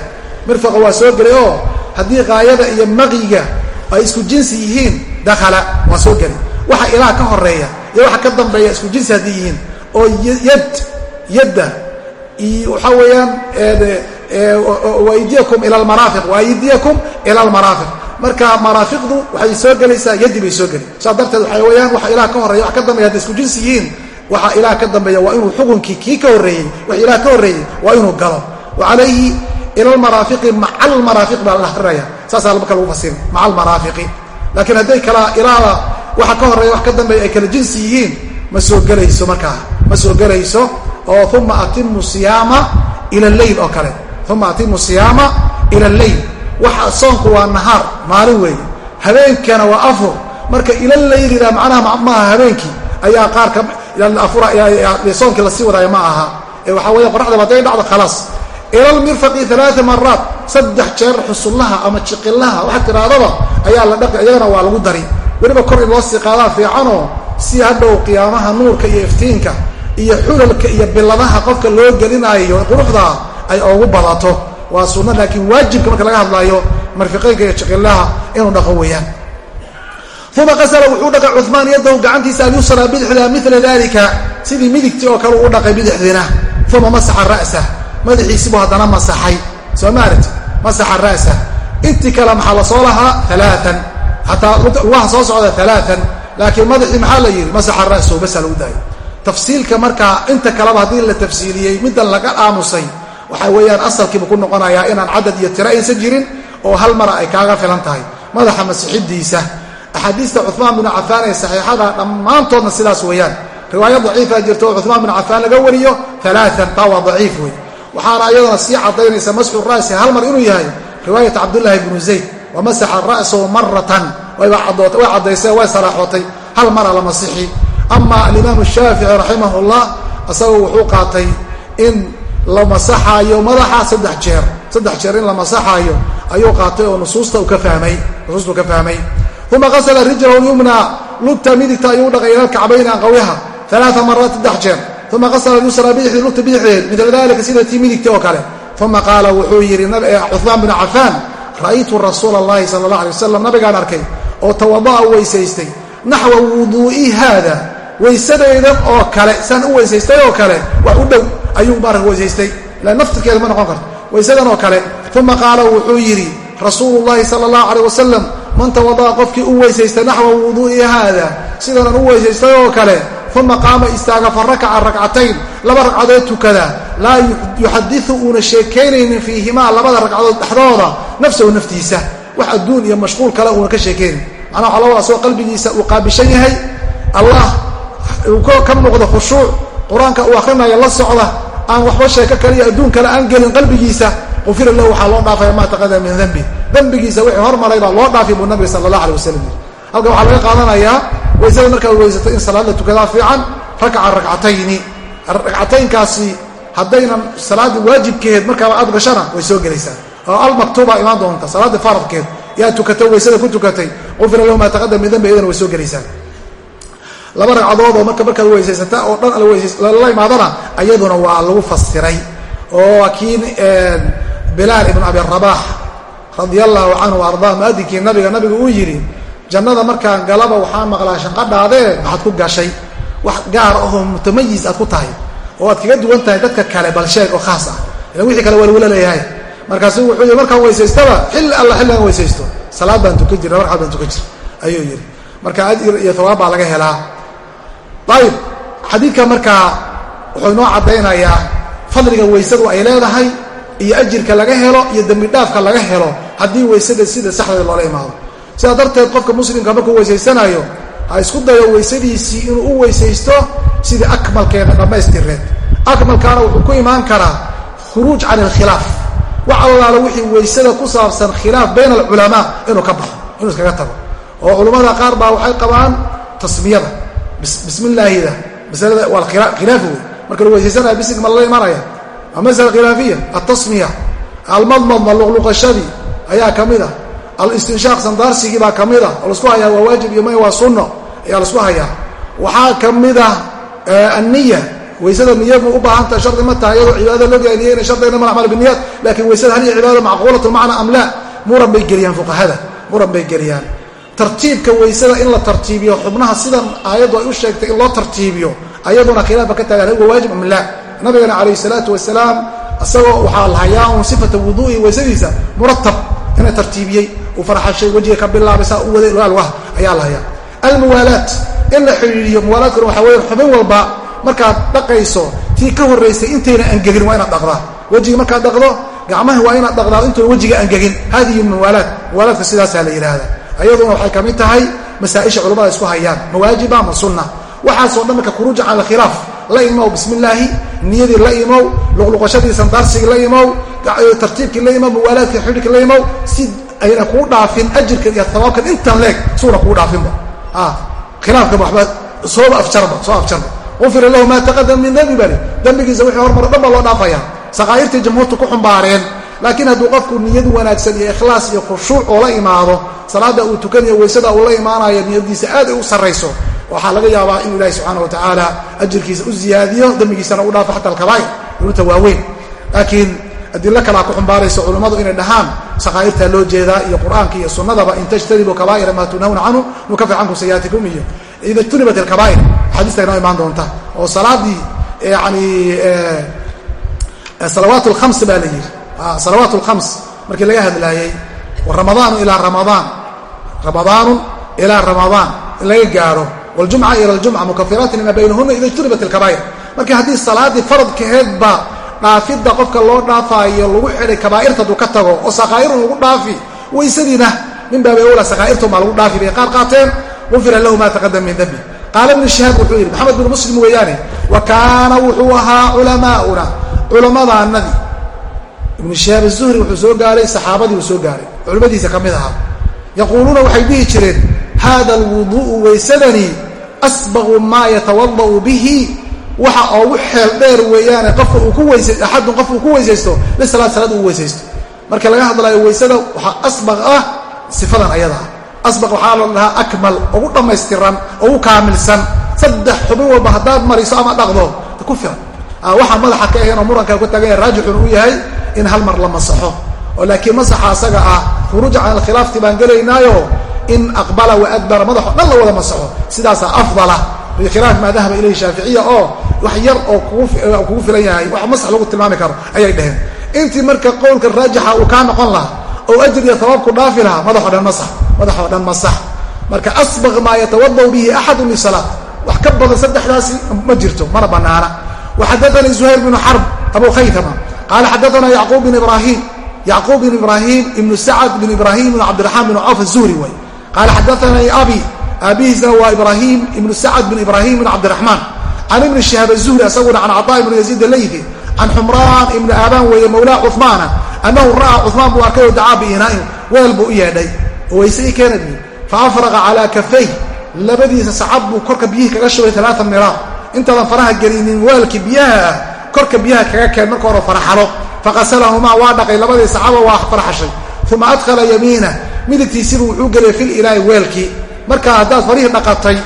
mirfiqa waa soo gelay oo haddii qaayada iyo maqiga ay isku jinsi yihiin dakhala waa soo geli waxa ilaah ka horreeya iyo waxa ka dambeeya isku jinsi haddii yihiin oo yad yadda. Iyo waxaa weeyaan waydiyakum ila lmaraafiq waaydiyakum ila lmaraafiq marka maraafiqdu waxay soo gelaysaa yaddi bay soo geli saas darteed waxay weyaan waxa ilaah ka horreya wax ka dambeya hadday isku jinsi yihiin waxa ilaah ka dambeeya waa inuu xukunkii kii ka horreeyey wax ilaah ka horreeyey waa inuu galo. Wa calayhi ila lmaraafiqi maca almaraafiq baa la akrinaya saasaa marka lagu fasiri maca almaraafiqi laakiin hadday kala ilaada waxa ka horreeya wax ka dambeeya ay kala jinsi yihiin ma soo gelayso markaa. Ma soo gelayso oo uma atimu siyaama ila leyl oo kale. Uma atimu siyaama ila leyl waxa soonku waa nahaar maalin weeye. Habeenkana waa afur. Marka ila laylida macnaha maaha habeenkii. Ayaa qaarka soonkii la sii wadaaya ma aha. Ee waxaa weya qoraxdaba haday dhacdo khalaas ila lmirfaqi alaaa maraat saddex jeer xusullaha ama jiqillaha waxaad tirahdaba ayaa la dhaqi iyagana waa lagu dari weliba kor in loo sii qaadaa fiicanoo si hadhow qiyaamaha nuurka iyo iftiinka iyo xulalka iyo biladaha qofka loo gelinaayo quruxda ay oogu badato waa sunna laakiin waajibka marka laga hadlaayo marfiqeynka iyo jiqillaha inuu dhaqo weeyaan. Uma qasala wuxuu dhaqay cumaan yadahu gacantiisa alyusra bidixda mila dalika sidii midigtii oo kale uu dhaqay bidixdina. Uma masaxa ra'sah madaxiisiibuu haddana masaxay. Soo maaragti masaxa ra'sah intii kale maxaa la lahaa? Alaaan xataa lugaha soo socda alaaan laakiin madaxii maxaa la yidhi? Masaxa ra'sahu basa lagu daayay tafsiilka markaa inta kaleba haddii la tafsiiliyey middan laga aamusay waxaa weeyaan asalkiibu ku noqonayaa inaan cadad iyo tiro aysan jirin oo hal mara ay kaaga filan tahay. Madaxa masixidiisa axaadiista cumaan binu cafaan ee saxiixada dhammaantoodna sidaas weeyaan. Riwaaya daciifa jirta oo cumaan binu cafaan laga wariyo alaaan taa waa daciif wey waxaana iyadana sii cadaynaysa masxu ra'si hal mar inuu yahay riwaayat cabdullaahi bnu zayd wa masaxa ra'sahu maratan way caddaysay way salaaxootay hal mara la masixi ama alimaam shaafici raximah llah isagu wuxuu qaatay in la masaxaayo madaxa saddex jeer. Saddex jeer in la masaxaayo ayuu qaatay oo nusuusta ka fahmay nusuustu ka fahmay. Uma qasala rijlahu lyumna lugta midigta ayuu dhaqay ila kacbayni anqawiha alaaa maraat saddex jeer. Uma qasala yusra bidixdi lugta bidixdeed midla dalika sida tii midigta oo kale. Uma qaala wuxuu yidhi cumaan binu cafaan ra'aytu rasuula allahi sala allah alay wasalam nabigaan arkay oo tawada'a weysaystay. Naxwa wuduu'i haada weysadaydan oo kale saan u weysaystay oo kale wax u dhow ayuu maarka weysaystay. Ila naftirkeeda ma noqon karto. Weysadan oo kale uma qaala wuxuu yidhi rasuulu llahi sala allahu aleyh wasalam man tawada'a qofkii u weysaystay naxwa wuduu'i haada sidanan u weysaystay oo kale uma qaama istaaga fa rakaca rakcatayn laba ragcadood tukada. Laa yuxadiu uuna sheekaynaynin fiihimaa labada ragcadood dhexdooda nafsahu naftiisa wax adduun iyo mashquul kale uuna ka sheekaynin macnaha waxaa laga asoo qalbigiisa uu qaabishan yahay allah uu ka muuqdo khushuuc qur'aanka uu akrinaya la socda aan waxba sheeko kale iyo adduun kale aan gelin qalbigiisa qufira lahu waxaa loo dhaafaya maa taqadama min dembi dembigiisa wixii hormaray baa loo dhaafay buu nabiga sala allah alay wasalam yiri halkan waxaa laga qaadanayaa waysada markaad weysato in salaad la tukadaa fiican rakaca rakcatayni. Ragcataynkaasi haddaynan salaaddii waajibkeed markaaba aad gashana way soo gelaysaa almaktuuba imaan doonta salaaddii faradkeed yaa tukata waysada ku tukatay qufira lahu maa taqadama min dembi iyadana way soo gelaysaa laba ragcadood oo marka markaad weysaysata oo dhan lala imaadana ayaduna waa lagu fasiray. Oo kii bilaal ibn abi rabax radia allahu canhu ardaa muadinkii nabiga nabiga uu yidhi jannada markaan galaba waxaan maqlaa shanqadhaadee maxaad ku gashay. Wax gaar ahoo mutamayiz aad ku tahay oo aad kaga duwan tahay dadka kale bal sheeg oo khaas ah. Ilan wixii kale walwala leeyahay markaasu wuxuu yidhi markaan weysaystaba xilli alla xilligan weysaysto. Salaad baan tukan jira ragcad baan tukan ayuu yidhi. Marka ajir iyo hawaab baa laga helaa. Ayib xadiidka markaa wuxuu inoo caddaynayaa fadliga weysadu ay leedahay iyo ajirka laga helo iyo dembi dhaafka laga helo haddii weysada sida saxdeeda loola imaado. Sidaa darteed qofka muslimka markuu weysaysanayo ha isku dayo weysadiisii inuu u weysaysto sidii akmalkeeda dhammaystireed. Akmalkaana wuxuu ku imaan karaa khuruuj can alkhilaaf wax allaala wixii weysada ku saabsan khilaaf bayna alculamaa inuu ka baxo inuu iskaga tago. Oo culammada qaar baa waxay qabaan tasmiyada bismi illaahida masalada waa khilaafi wey marka la weysaysanaya bisig ma lala imanaya waa masala khilaafiya. Altasmiya almadmadma luqluqashadii ayaa ka mid a alistinshaaq sandaarsigii baa ka mid a oo la isku hayaa waa waajib iyo may waa sunno ayaa la isku hayaa. Waxaa ka mid ah anniya weysada niyadu u baahantaha shardi ma tahay iyadoo cibaadada loogahay niya inay shardi inama acmaal biniyaat laakiin weysada hal iyo cibaadada macquulatu macna am laa muran bay geliyaan fuqahada muran bay geliyaan. Tartiibka weysada in la tartiibiyo xubnaha sidan aayaddu ay u sheegtay in loo tartiibiyo ayaduna khilaafa ka taagan huwa waajib am laa. Nabigana calayh salaatu wasalaam isagoo waxaa lahayaa un sifata wuduui weysadiisa muratab ina tartiibiyey. Uu farxashay wejiga ka bilaabay saa u waday alwah ayaa lahayaa. Almuwaalaat in la xidhiiriyo muwaalaadkuna waxaa weya xubin walba markaad dhaqayso tii ka horraysay intayna angegin waa inaad dhaqdaa. Wejigi markaad dhaqdo gacmaha waa inaad dhaqdaa intoona wejiga angegin hadihi muwaalaad muwaalaadka sidaasaa la yidhaahda ayaduna waxay ka mid tahay masaaisha culamada isku hayaan mawaajiba ma sunna. Waxaasoo dhan marka khuruuja cala alkhilaaf la imow bismi illaahi niyadii la imow luqluqashadii sandaarsigii la imow tartiibkii la imow muwaalaadkii xidhigkii la imow si ayna kuu dhaafin ajirkan iyo habaabkan intan leeg suuna kuu dhaafinba. Khilaafkan waxba sooba afjarba soo afjarba ufira lahu maa taqadama min dembi bali dembigiisa wixii hormaro dhan baa loo dhaafaya saqaa'irtii jamhuurta ku xumbaareen laakiin hadduu qofku niyad wanaagsan iyo ikhlaas iyo khushuuc oo la imaado salaada uu tukanayo weysada uu la imaanayo niyadiisa aad ay u sarrayso waxaa laga yaabaa inuu ilaahi subxaana wa tacaala ajirkiisa u ziyaadiyo dembigiisana u dhaafo xata alkabaa'ir dunuubta waaweyn laakiin adilo kalaa ku xumbaaraysa culummadu inay dhahaan saqaa'irtaa loo jeedaa iyo qur'aanka iyo sunnadaba in tajtanibuu kabaa'ira maa tunhawna canhu nukafir cankum sayi'aatikum iyo ida jtunibat alkabaa'ir axaadiista inoo imaan doonta oo salaadii yani salawaat alkhams baa la yidhi. Salawaat alkhams markii laga hadlaayey ramadaanu ilaa ramadaan ramadaanu ilaa ramadaan in laga gaaro waljumca ila aljumca mukafiraatin lima baynahuna ida jtunibat alkabaa'ir markii haddii salaadii faradkaheedba dhaafidda qofka loo dhaafaayo lagu xidhay kabaa'irta hadduu ka tago oo saqaa'irun lagu dhaafi waysadiina min baabi awla saqaa'irtun baa lagu dhaafi bay qaar qaateen ufira lahu ma taqadama min dembi qaala ibnu shihaab wuxuu yidhi maxamed binu muslim weeyaane wa kaana wuxuu ahaa culamaa'una culamadaanadii ibnu shihaab azuhri wuxuu soo gaaray saxaabadii uu soo gaaray culimmadiisa ka mid ahaa. Yaquuluuna waxay dhihi jireen hada alwudu'u weysadanii asbaqu maa yatawada'u bihi. Waxa oogu xeel dheer weeyaane qofka uu ku weysa axadun qofka uu ku weysaysto lisalaad salaad uu weysaysto. Marka laga hadlaayo weysada waxaa asbaq ah sifadan ayada ah asbaq waxaa la dhahaa akmal ugu dhammaystiran ugu kaamilsan saddex xubin walba haddaad mariso ama dhaqdo ku filan waxaa madaxa ka aheen oo murankaa ku tagan yahay raajixun uu yahay in hal mar la masaxo oo laakiin masaxa asaga ah khuruuja can alkhilaafti baan gelaynaayo in aqbala wa adbara madaxo dhan la wada masaxo sidaasaa afdala bikhilaaf maa dahaba ilayhi shaaficiya oo wax yar oo kugu filan yahay wax masax lagu tilmaami karo ayay dhaheen intii marka qowlka raajixa uu kaa noqon lahaa oo ajir iyo habaabku dhaafi lahaa madaxo dhan masax madaxoo dhan masax marka asbaq maa yatawadau bihi axadu lisalaat wax ka badan saddexdaasi ma jirto mana banaana waxadaanii zuhayr bnu xarb abu khaytama qaala xadaana yacquub bin ibrahim yacquub bin ibrahim ibnu sacad bin ibrahim bn cabdiraxmaan bin cawf azuhri way. Qaala xadaanii abi aabihiisna waa ibrahim ibnu sacad bin ibrahim bin cabdiraxmaan. Can ibni shihaab azuhri asaguna can caطaa ibnu yaziid alayfi can xumraan ibnu aabaan weeye mawlaa cumaana annahu ra'aa cumaan buu arkay oo dacaa biinaain weel buu u yeedhay oo wayse i keena bi faafraqa calaa kafay labadiisa sacab buu korka biyihii kaga shubay alaaa miraar intaadan faraha gelinin weelkii biyaha ah korka biyaha kaga keen marka hore farxalo faqasalahumaa waa dhaqay labadii sacaba waa farxashay uma adkhala yamiina midigtiisibu wuxuu geliyay fil ilaahi weelkii markaa haddaad farihii dhaqatay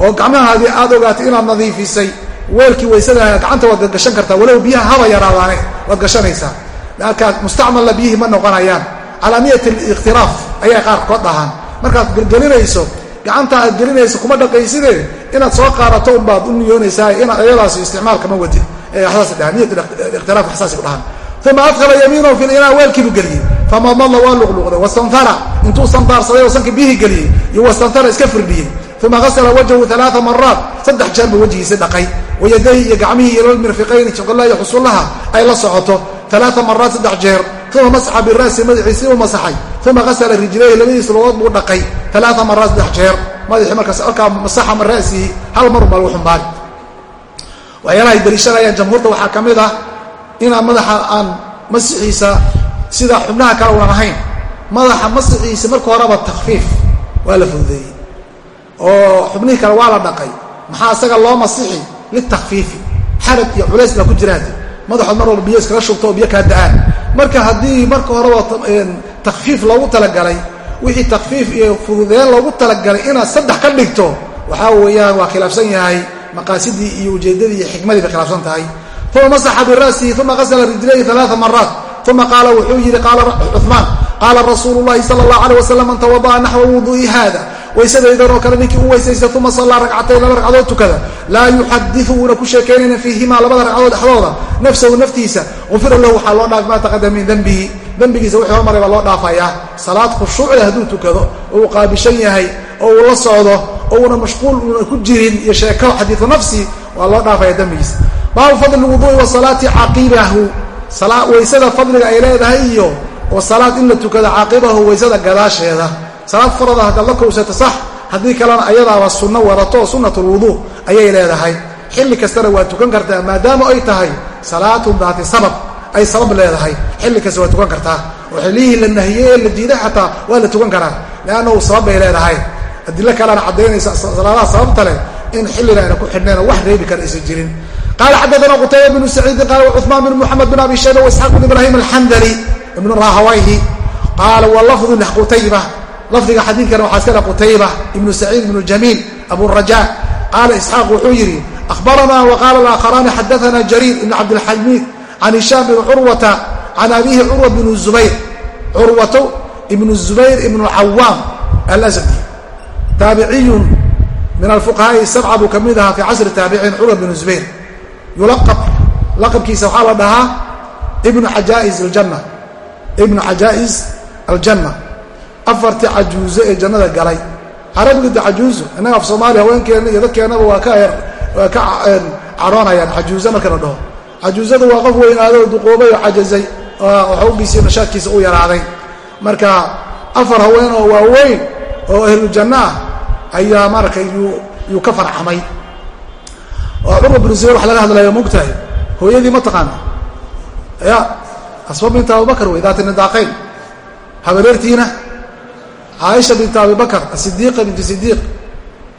oo gacmahaadii aad ogaatay inaad nadiifisay weelkii waysada gacanta waad gadgashan kartaa. Walow biyaha haba yaraadaane waad gashanaysaa. Markaa mustacmalla biyihii ma noqonayaan. Calaa niyat aliktiraaf ayay qaarkood dhahaan. Markaad gelgelinayso gacanta aad gelinayso kuma dhaqayside inaad soo qaadato unbaad u niyoonaysaa inaad ayadaas isticmaalka ma wadid niyatiktiraaf waxsaasay ku dhahaan. Uma adkhala yamiinahu fi linaa weelkiibuu geliyey. Famadmada waa luqluqday. Wastanfara intuu sandaarsaday oo sanka biyihii geliyey iyo wastanfara iska firdhiyey uma hasla wajhu alaaa maraat saddex jeer buu wejgiisi dhaqay wayadayhi iyo gacmihii ila mirfiqayni juqala iyo xusullaha ay la socoto. alaaa maraat saddex jeer uma masaxa bira'si madaxiisii u masaxay uma hasla rijlayhi labadiis lugood buu dhaqay alaaa maraat saddex jeer madaxii markaas markaa masaxa ma ra'sihi hal marun baa lagu xumbaari waxyaalahay daliishanayaan jamhuurta waxaa ka mid ah inaan madaxa aan masixiisa sida xubnaha kale unan ahayn madaxa masixiisa marka horeba oo xubnihii kale waa la dhaqay. Maxaa isaga loo masixi litakfiifi. Xarag iyo culays baa ku jiraade madaxood mar walba biyo iskaga shubto oo biyo kaa da'aan. Marka haddii marka horeba takfiif loogu talagalay wixii takfiif iyo fududeen loogu talagalay inaad saddex ka dhigto waxaa weeyaan waa khilaafsan yahay maqaasidii iyo ujeeddadii iyo xikmadii bay khilaafsan tahay. Uma masaxa bira'sihi uma qasla rijlayhi alaaa maraat uma qaala wuxuu yidhi cumaan qaala rasuulu llahi sala allah aleh wasalam man tawada'a naxwa wuduu'i hada waysadaydan oo kale ninkii u weysaysta uma sallaa ragcatayn laba ragcadood tukada. Laa yuxadiu uuna ku sheekaynayna fiihimaa labada ragcadood dhexdooda nafsahu naftiisa. Ufira lahu waxaa loo dhaaf maa taqadama min dembihi dembigiisa wixii hormaray baa loo dhaafayaa salaad khushuucda hadduu tukado oo uu qaabishan yahay oo uu la socdo oo uuna mashquul uuna ku jirin iyo sheeko xadiiu nafsi waa loo dhaafaya dembigiisa baabu fadli wuduui wa salaati caqibahu weysada fadliga ay leedahay iyo oo salaad in la tukado caaqibahu weysada gadaasheeda. Salaad farada haddaad la kowsato sax haddii kalena ayadaaba sunno wadato sunnatulwuduu ayay leedahay. Xilli kastana waa tukan kartaa maadaama ay tahay salaatun daati sabab ay sabab leedahay. Xilli kasta waa tukan kartaa. Oo xillihii la nahiyey ee la diiday xataa waa la tukan karaa. Leannahu sabab bay leedahay. Adilo kalena caddaynaysa salaadaha sababta leh in xilliga ayna ku xidhneen wax reebi kara aysan jirin qaala xaddaana qutayba bnu saciidin qaala cuثmaan bn moxamed bn abi shayba waisxaaq bn ibrahim alxandali ibnu rahawayhi qaala wa lafdu qutayba lafdiga xadiidkana waxaa iska leh qutayba ibnu saciid ibnu jamiil aburaja qaala isxaaq wuxuu yidhi ahbaranaa waqaala alaakharaani xadaana jariir ibn cabdilxamiid can hishaam bn curwata can abihi curwa bn zubayr curwato ibnu zubayr ibnu cawaam alasdi taabiciyun min alfuqahaa'i sabca buu ka mid ahaa fii casri taabiciin curwa bn zubayr yulaqab laqabkiisa waxaa la dhahaa ibnu ajais aljanna. Ibnu cajaa'is aljanna. Afartii cajuuzo ee jannada galay. Carabiga de cajuuzo innaga af soomaaliya haweenkeenna iyo dadkeennaba waa ka waa ka cadhoonayaan cajuuzo marka la dhaho. Cajuuzadu waa qof weynaadoo duqoobay oo cajazay oo xawgiisii nashaadkiisa u yaraaday. Marka afar haween oo waaweyn oo ahlu janno ah ayaa marka yuu ka farcamay oo curwa binu zubayr wax laga hadlayo mogtahay hooyadii ma taqaana ya asma binta abubakar wey daati habareertiina caaisha binta abibakar asidiiqa bintu sidiiq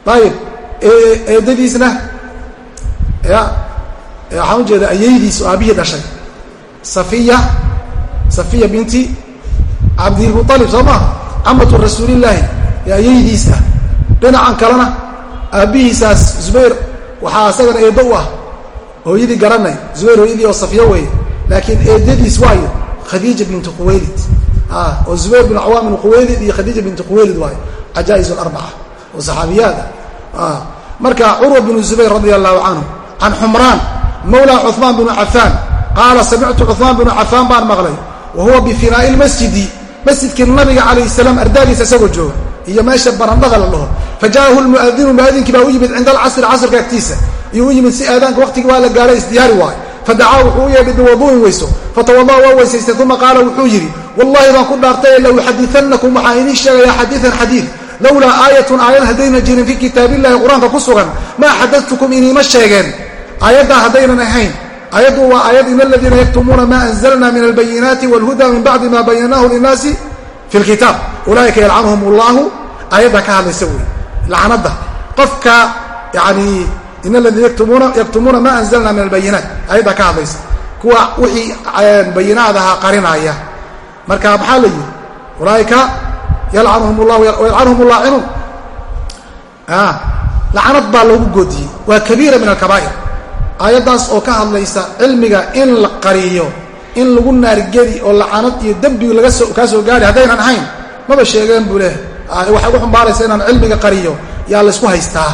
ayib eedadiisna ya waxaan ujeeda ayaydiis oo aabihii dhashay. Safiya safiya binti cabdilmualib soo maa camatu rasuulillaahi ee ayaydiis ah. Dhinacan kalena aabbihiisaas zubayr waxaa isagana eeddo u ah. Hooyadii garanay. Zubayr hooyadii oo safiya weeye. Laakiin eedadiis waayo khadiija bintu quwaylid oo zubayr bin cawaam bin quwaylid iyo khadiija bintu quwaylid waayo. Cajaa'is oo saxaabiyaada marka curwa binu zubayr radia allahu canhu can xumraan mawla cuثmaan binu cafaan qaala samictu cuثmaan binu cafaan baan maqlay. Wa huwa bifinaa'i lmasjidi masjidkii nabiga calayh salaam ardaagiisa isagoo jooga iyo meesha barandhada la dhaho. Fajaahu lmuadinu muadinkii baa u yimid cinda alcasri casrka agtiisa. Iyuu u yimid si aadaanka waqtigii waa la gaaray isdiyaari waayo. Fadacaa wuxuu u yeedhay biwadu'in weyso. Fatawada'a waa weysaystay uma qaala wuxuu yidhi wallahi baan ku dhaartay la uxadianakum waxaan idiin sheegayaa xadiian xadiid. Lowlaa aayatun aayad haddayna jirin fii kitaabillahi qur'aanka ku sugan maa xadadtukum iniima sheegeen. Aayaddaa haddaynan ahayn aayaddu waa aayad in aladiina yaktumuuna ma anzalna min albayinaati walhuda min bacdi ma bayanahu linnaasi fi lkitaab ulaaika yalcanhum allahu aayaddaa ka hadlaysa wey lacnadda qofka yani in aladiina yaktumuuna ma anzalna min albayinaat aayaddaa ka hadlaysa kuwa wixii bayinaad ahaa qarinaya marka maxaa la yidhi ulaaika yalcanhum llah yalcanhum laacinuun lacnad baa loogu goodiyey waa kabiira min alkabaa'ir aayaddaas oo ka hadlaysa cilmiga in la qariyo in lagu naargeli oo lacanad iyo dembi kaa soo gaari haddaynan ahayn maba sheegeen buu leh waxay ku xumbaaraysa inaan cilmiga qariyo yaa laysku haystaa.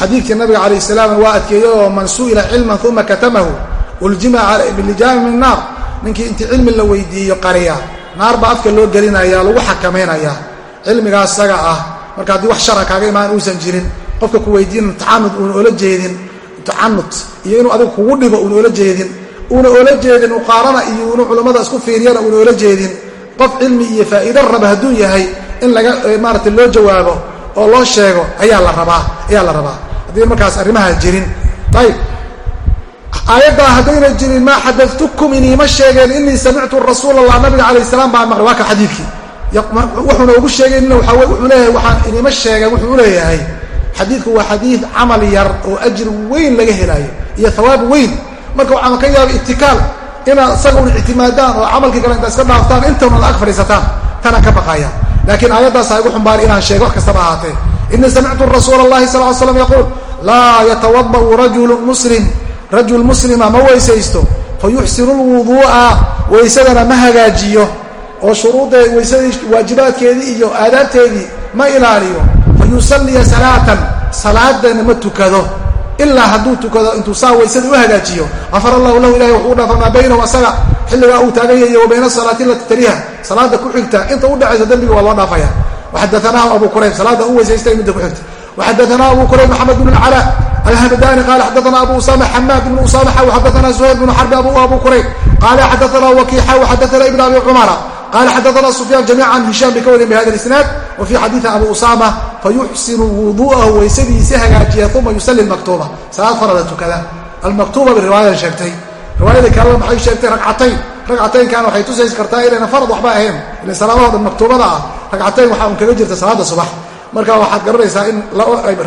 Xadiidkii nabiga calayh salaam waa adkeeyey oo man su'ila cilman uma katamahu uljima bilijaami min naar. Ninkii intii cilmi la weydiiyo qariya naar baa afka loo gelinaya lagu xakamaynayaa cilmigaas isaga ah marka haddii wax shara kaaga imaan uusan jirin qofka ku weydiin tacanud uuna oola jeedin tacanut iyo inuu adiga kugu dhibo uuna oola jeedin uuna oola jeedin uqaarana iyo unu culammada isku fiiriyana uuna oola jeedin qof cilmi iyo faa'iido raba hadduu yahay in laga maarata loo jawaabo oo loo sheego ayaa la rabaa ayaa la rabaa. Haddii markaas arrimaha jirin. Ayib aayaddaa haddayna jirin maa xadatukum iniima sheegeen inii samictu rasuul allah nabiga calayh salaam baa maqlay waa ka xadiidkii. Wuxuuna ugu sheegaynina wuxuu leeyahay waxaan iniima sheegeen wuxuu u leeyahay. Xadiidku waa xadiid camal yar oo ajri weyn laga helaayo iyo hawaab weyn marka waxaan ka yaabay itikaal inaad isaga un ictimaadaan oo camalkii kale intaa iska dhaaftaan intana la ag fadhiisataan tanaan ka baqaya laakiin aayaddaasa igu xumbaari inaan sheego wax kastaba ahaatee. Inii samictu rasuula allahi sal l slam yaquul laa yatawada'u rajulu muslim. Rajul muslima ma weysaysto fa yuxsinu lwuduu'a weysadana ma hagaajiyo. Oo shuruudee weysadii waajibaadkeedii iyo aadaabteedii ma ilaaliyo. Fa yusalliya salaatan salaadana ma tukado ilaa hadduu tukado intuu saa weysada u hagaajiyo afar allahu lahu ilahay wuxuu u dhaafa baynahu asaga xilligaa uu taagan yahiy wa salaati lati taliha salaada ku xigta inta udhexaysa dembiga waa loo dhaafaya. Waxadaanaahu abu kurayb salaada u weysaystay midda ku xigta. Waxadaanaa abu kurayb maxamed bn cala alhamdani qaala xadaana abu usama xamaad ibn usama xaw xadaana zuhayr bn xarbi abu kurayb qaala xadaana wakiixa xadaana ibn abi qala xadaana sufyaan jamiican hishaam bay ka wariyeen bi hada isnaad wa fii xadiidi abu usama fayuxsinu wuduu'ahu weysadiisa hagaajiya uma yusali maktuuba salaad farada tukada almaktuuba bay riwaayadan sheegtay riwaayada kalena maxay sheegtay ragcatayn ragcataynkan waxay tusaysi kartaa inayna farad waxba ahayn ila salaadaho dhan maktuubada ah ragcatayn waxaa un kaga jirta salaada subax marka waxaad garanaysaa in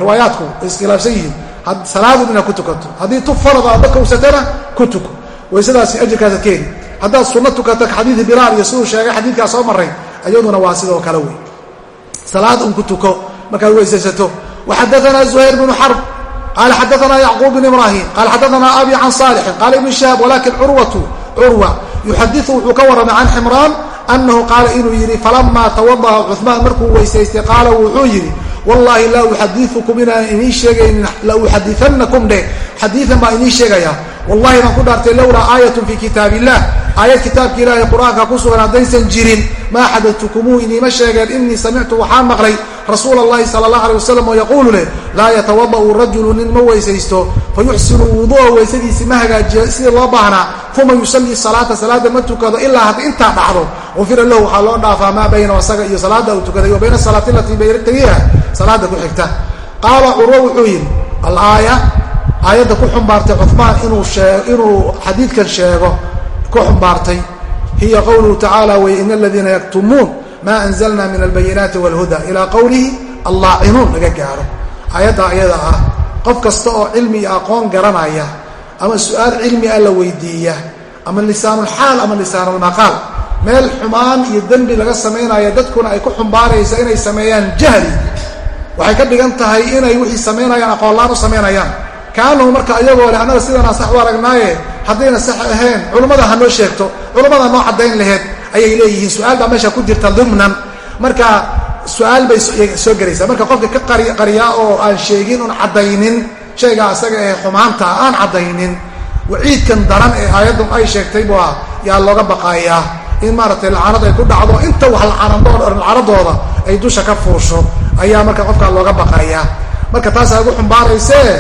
riwaayaadku ay iskhilaafsan yihiin salaadun inaad ku tukato haddii tu farad aad dadka usatana ku tuko weysadaasi ajirkaasaad ka heli haddaad sunno tukato xadiidi bilaal iyo siduu sheegay xadiidkaa soo maray ayaduna waa sidoo kale wey salaad un ku tuko markaad weysaysato. Waxadaanaa zuhayr bnu xarb qaala xadaanaa yacquub bn ibraahim qaala xadaanaa abi can saalixin qaala ibn shahaab walakin curwatu curwa yuxadiu wuxuu ka warramay can ximraan anahu qaala inuu yidhi falamaa tawada'a cuثmaan markuu weysaystay qaala wuxuu yidhi wallaahi laa uxadiukum inaan idiin sheegaynin la uxadianakum dheh. Xadiian baa idiin sheegaya wallahi baan ku dhaartay lowlaa aayatun fii kitaab illah aayad kitaabka ilaahay qur'aanka ku sugan haddaysan jirin maa xadatukumuu iniima sheegeen inii samictu waxaan maqlay rasuula allahi sala allah alay wasalam oo yaquulu leh laa yatawada'u rajulu nin ma weysaysto fa yuxsinu wudu'a weysadiisii ma hagaajiyo sidii loo baahnaa uma yusallii salaata salaada ma tukado ilaa hadda intaa dhacdo. Ufira lahu waxaa loo dhaafaa maa baynahu asaga iyo salaada uu tukaday wa bayna salaati alatii bayna tagiha salaada ku xigta. Qaala curwo wuxuu yidhi alaaya aayadda ku xumbaartay cumaan inuu xadiidkan sheego ku xumbaartay hiya qowluhu tacaala wey in aladiina yaktumuun maa anzalna min albayinaati walhuda ilaa qowlihi allaacinuun laga gaaro. Aayadda ayada ah qof kasta oo cilmi iyo aqoon garanaya ama su'aal cilmi ah la weydiiya ama lisaanulxaal ama lisaanulmaqaal meel xumaan iyo dembi laga samaynaya dadkuna ay ku xumbaaraysa inay sameeyaan jahli waxay ka dhigan tahay inay wixii samaynayaan aqoonlaan u samaynayaan kaanahu marka iyagoo leh annaga sidanaa sax u aragnaaye haddayna sax ahayn ha noo sheegto culummada noo caddayn laheyd ayay leeyihiin. Su'aal baa meesha ku jirta dimnan marka su'aal bay soo gelaysaa. Marka qofka ka qariyaa oo aan sheegin un caddaynin shaygaa isaga ee xumaanta aan caddaynin waciidkan daran ee aayaddu ay sheegtay bua yaa looga baqayaa in maaragtay lacanad ay ku dhacdo inta wax lacanadooda ay dusha ka fuusho ayaa marka qofkaa looga baqayaa marka taasaa ugu xumbaaraysee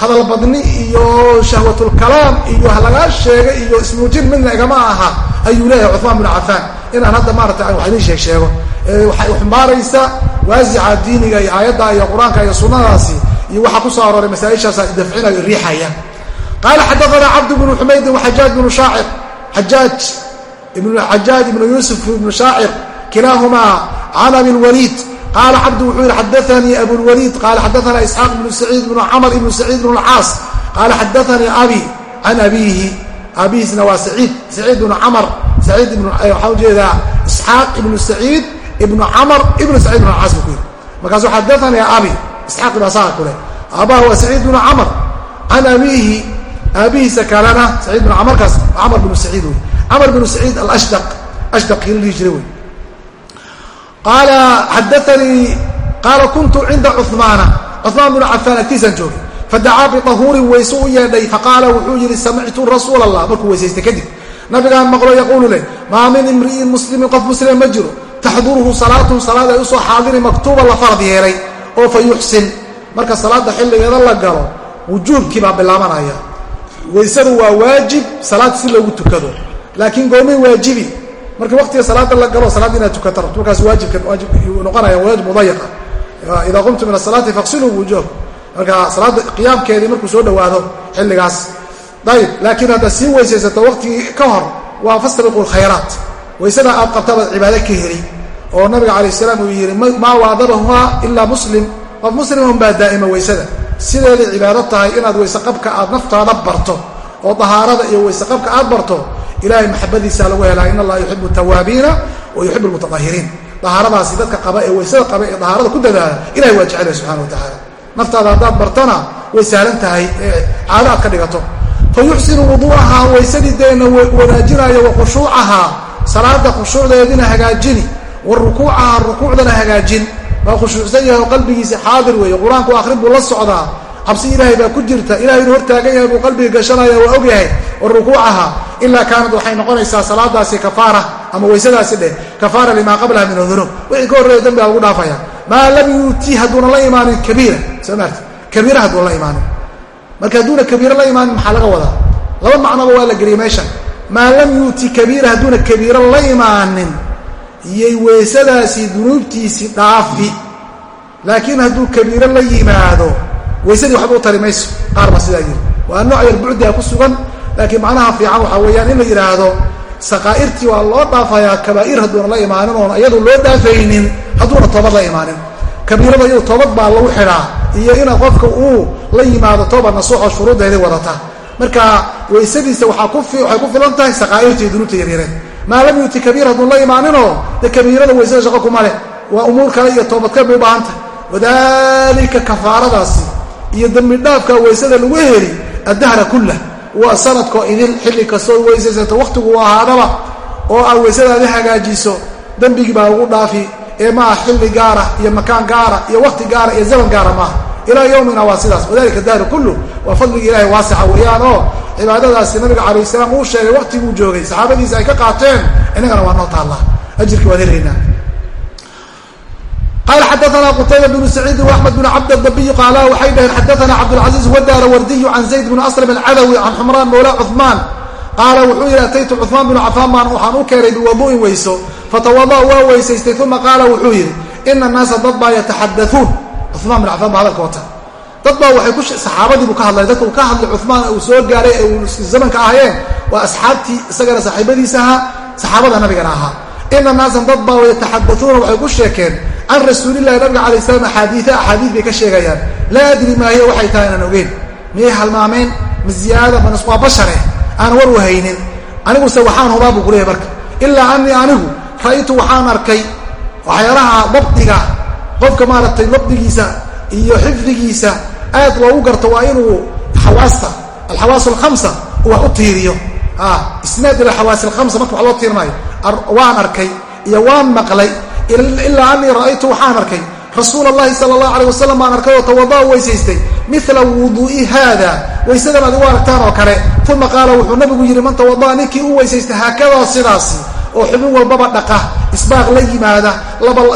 hadal badni iyo shahwatulkalaam iyo halagaa sheega iyo ismuujin midna igama aha ayuu leeyahay cumaan binu cafaan. Inaan hadda maarata wax idin sheeg sheego. Waxay xumbaaraysa waasica diiniga iyo aayadda iyo qur'aanka iyo sunnadaasi iyo waxaa ku soo arooray masaaishaasa dafcinayo riixaya. Qaala xadaanaa cabd bnu xumaydin waxajaaj bnu shaacir xajaaj xajaaj ibnu yuusuf ibnu shaacir kilaahumaa can abi lwaliid qaala cabdu wuxuu yihi xadaanii abulwaliid qaala xadaana isxaaq ibnu saciid ibnu camr ibnu saciid ibnu lcaas qaala xadaanii abi can abiihi. Aabihiisna waa saciid saciid ibnu camr saciid ibn waxaa u jeedaa isxaaq ibnu saciid ibnu camr ibnu saciid ibnu alcaas buu ku yidhi. Markaasuu xadaanii abi. Isxaaq ibn asaga kule aabaha waa saciid ibnu camr can abiihi. Aabihiisa kalena saciid ibnu camarkaas camr binu saciid wey camr binu saciid alashdaq ashdaq kii la dhihi jiray wey qaala xadaanii qaala kuntu cinda cumaana cumaan binu cafaan agtiisaan joogay fadacaa biahuurin weyse u yeedhay faqaala wuxuu yidhi samictu rasuula allah markuu weysaystay kadib nabigaan maqlo yaquulu leh maa min imri'in muslimin qof muslima ma jiro taxduruhu salaatun salaad ay u soo xaadiri maktuuba la farad yeelay oo fa yuxsin marka salaadda xilligeeda la galo wujuubkii baa bilaabanaya weysadu waa waajib salaad si loogu marka waqtiga salaada la galo salaad inaad tukato rabto markaas waajibka waajib noqonaya waajib mudayaqa idaa qumtum ila salaati faqsiluu wujuh marka salaadda qiyaamkeedii markuu soo dhowaado xilligaas. Ayib laakiin haddaad sii weysaysato waqtigii ka hor waa fastabiqu lkhayraat. Waysada aad qabtabaad cibaado ka heli. Oo nabiga calayh salaam uu yidhi maa waadabahumaa ilaa muslim. Qof muslimun baa daa'ima weysada. Sideeday cibaado tahay inaad weyseqabka aad naftaada barto oo dahaarada iyo weyseqabka aad barto ilahay maxabadiisaa lagu helaa in allaha yuxibu tawaabiina wa yuxibu lmutaahiriin dahaaradaasi dadka qaba ee weysada qaba ee dahaarada ku dadaala ilahay waa jecel subxana wa tacaala naftaada haddaad bartana way sahlan tahay caado aad ka dhigato. Fa yuxsinu wuduu'ahaa weysadii deena wanaajinaya wa khushuucahaa. Salaada khushuucdeedina hagaajini wa rukuucahaa rukuucdana hagaajin. Waa khushuucsan yahay oo qalbigiisa xaadir weeye. Qur'aanku akhrin buu la socdaa cabsi ilaahay baa ku jirta. Ilahay inuu hortaagan yahay buu qalbiga gashanaya waa ogyahay. Wa rukuucaha ilaa kaanad waxay noqonaysaa salaadaasi kafaara ama weysadaasi dheh kafaara limaa qablaha min adunuub wixii ka horreeya dambiga lagu dhaafaya. Maa lam yuuti hadduuna la imaanin kabiira. Soo maarti kabiira hadduuna la imaanin. Marka hadduuna kabiira la imaanin maxaa laga wadaa? Laba macnoba waa la geliyay meeshan maa lam yuuti kabiira hadduuna kabiira la imaanin. Iyay weysadaasi dunuubtiisii dhaafi. Laakiin hadduu kabiiro la yimaado weysadii waxba u tari qaar baa sidaa yiri waa nooc yar bucdiga ku sugan laakiin macnaha fiican waxaa weeyaan in la yidhaahdo saqaa'irtii waa loo dhaafayaa kabaa'ir hadduuna la imaanin oon iyadu loo dhaafaynin hadduuna toobad la imaanin. Kabiirada iyadu toobad baa lagu xidhaa iyo ina qofka uu la yimaado toobad nasuuxoo shuruuddeedii wadata. Marka weysadiisa waxay ku filan tahay saqaa'irta iyo dunuubta yaryareed maa lam yuuti kabiir hadduun la imaaninoo? Dee kabiirada weysada shaqo kuma leh. Waa umuur kale iyo toobadkeen bay u baahan tahay. Wadalika kafaaradaasi iyo dembi dhaafka weysada lagu heli addahra kullah. Waa sanadkoo idin xilli kastoo weysaysato wakhtigu ahaadaba oo aad weysadaadi hagaajiso dembigii baa ugu dhaafi ee maaha xilli gaara iyo makaan gaara iyo wakhti gaara iyo zaman gaara maaha ilaa yowmina waa sidaas. Wadalika dahru kullu. Waa fadliga ilahay waasixa weeyaan oo cibaadadaasi nabiga calayh salaam uu sheegay waqtiguu joogay. Saxaabadiisa ay ka qaateen innagana waa noo taallaa. Ajirkii waan helaynaa qال xdثna qتyبة بن سعيid وأحمد بن cabd الdبي qاala waxay dhaheen xadثna cabdالعaزيز wdاr wrdiy عan زayd بن أسلم الcadwي عan xmraan mawlى cثmaan qaala wuxuu yihi ataytu cثmaan بن cafaan baan waxaan u keenay biwaduءin weyso fatawضأ waa weysaystay uma qaala wuxuu yidhi ina الnaasa dad baa yataxadaثuun cثmaan بن cafaan baa hadalka wata dad baa waay saxaabadii buu ka hadlay dadka uu ka hadlay cثmaan uu soo gaaray ee uu zamanka ahayeen waa asxaabtii isagana saaxiibadiisa ahaa saxaabada nabigana ahaa ina naasan dad baa yataxadaثuuna waxay ku sheekeen can rasuulilahi nabiga alay slam axaadiia axaadiid bay ka sheegayaan. Laa adri maa hiya waxay tahay inaan ogeyn. Miyay halmaameen? Ma ziyaada manas waa bashare aan war u haynin aniguse waxaan hubaa buu kuleeyahy marka. Ilaa anii anigu ra'aytu waxaan arkay waxyaalaha dabdiga qofka maaragtay dabdigiisa iyo xifdigiisa aad loogu garto waa inuu xawaasta alxawaas alkhamsa uu wax u tiiriyo. Isnaad ila xawaas alkhamsa marka wax loo tiirinayo waan arkay iyo waan maqlay ilaa anii ra'aytu waxaan arkay. Rasuul allahi sal allahu alayh wasalam baan arkay oo tawadaa weysaystay mila wuduu'i haada weysadan adigu aragtaan oo kale. Uma qaala wuxuu nabigu yidhi man tawadaa ninkii u weysaystay haakadaa sidaasi. Oo xubin walbaba dhaqa. Isbaaq la yimaada.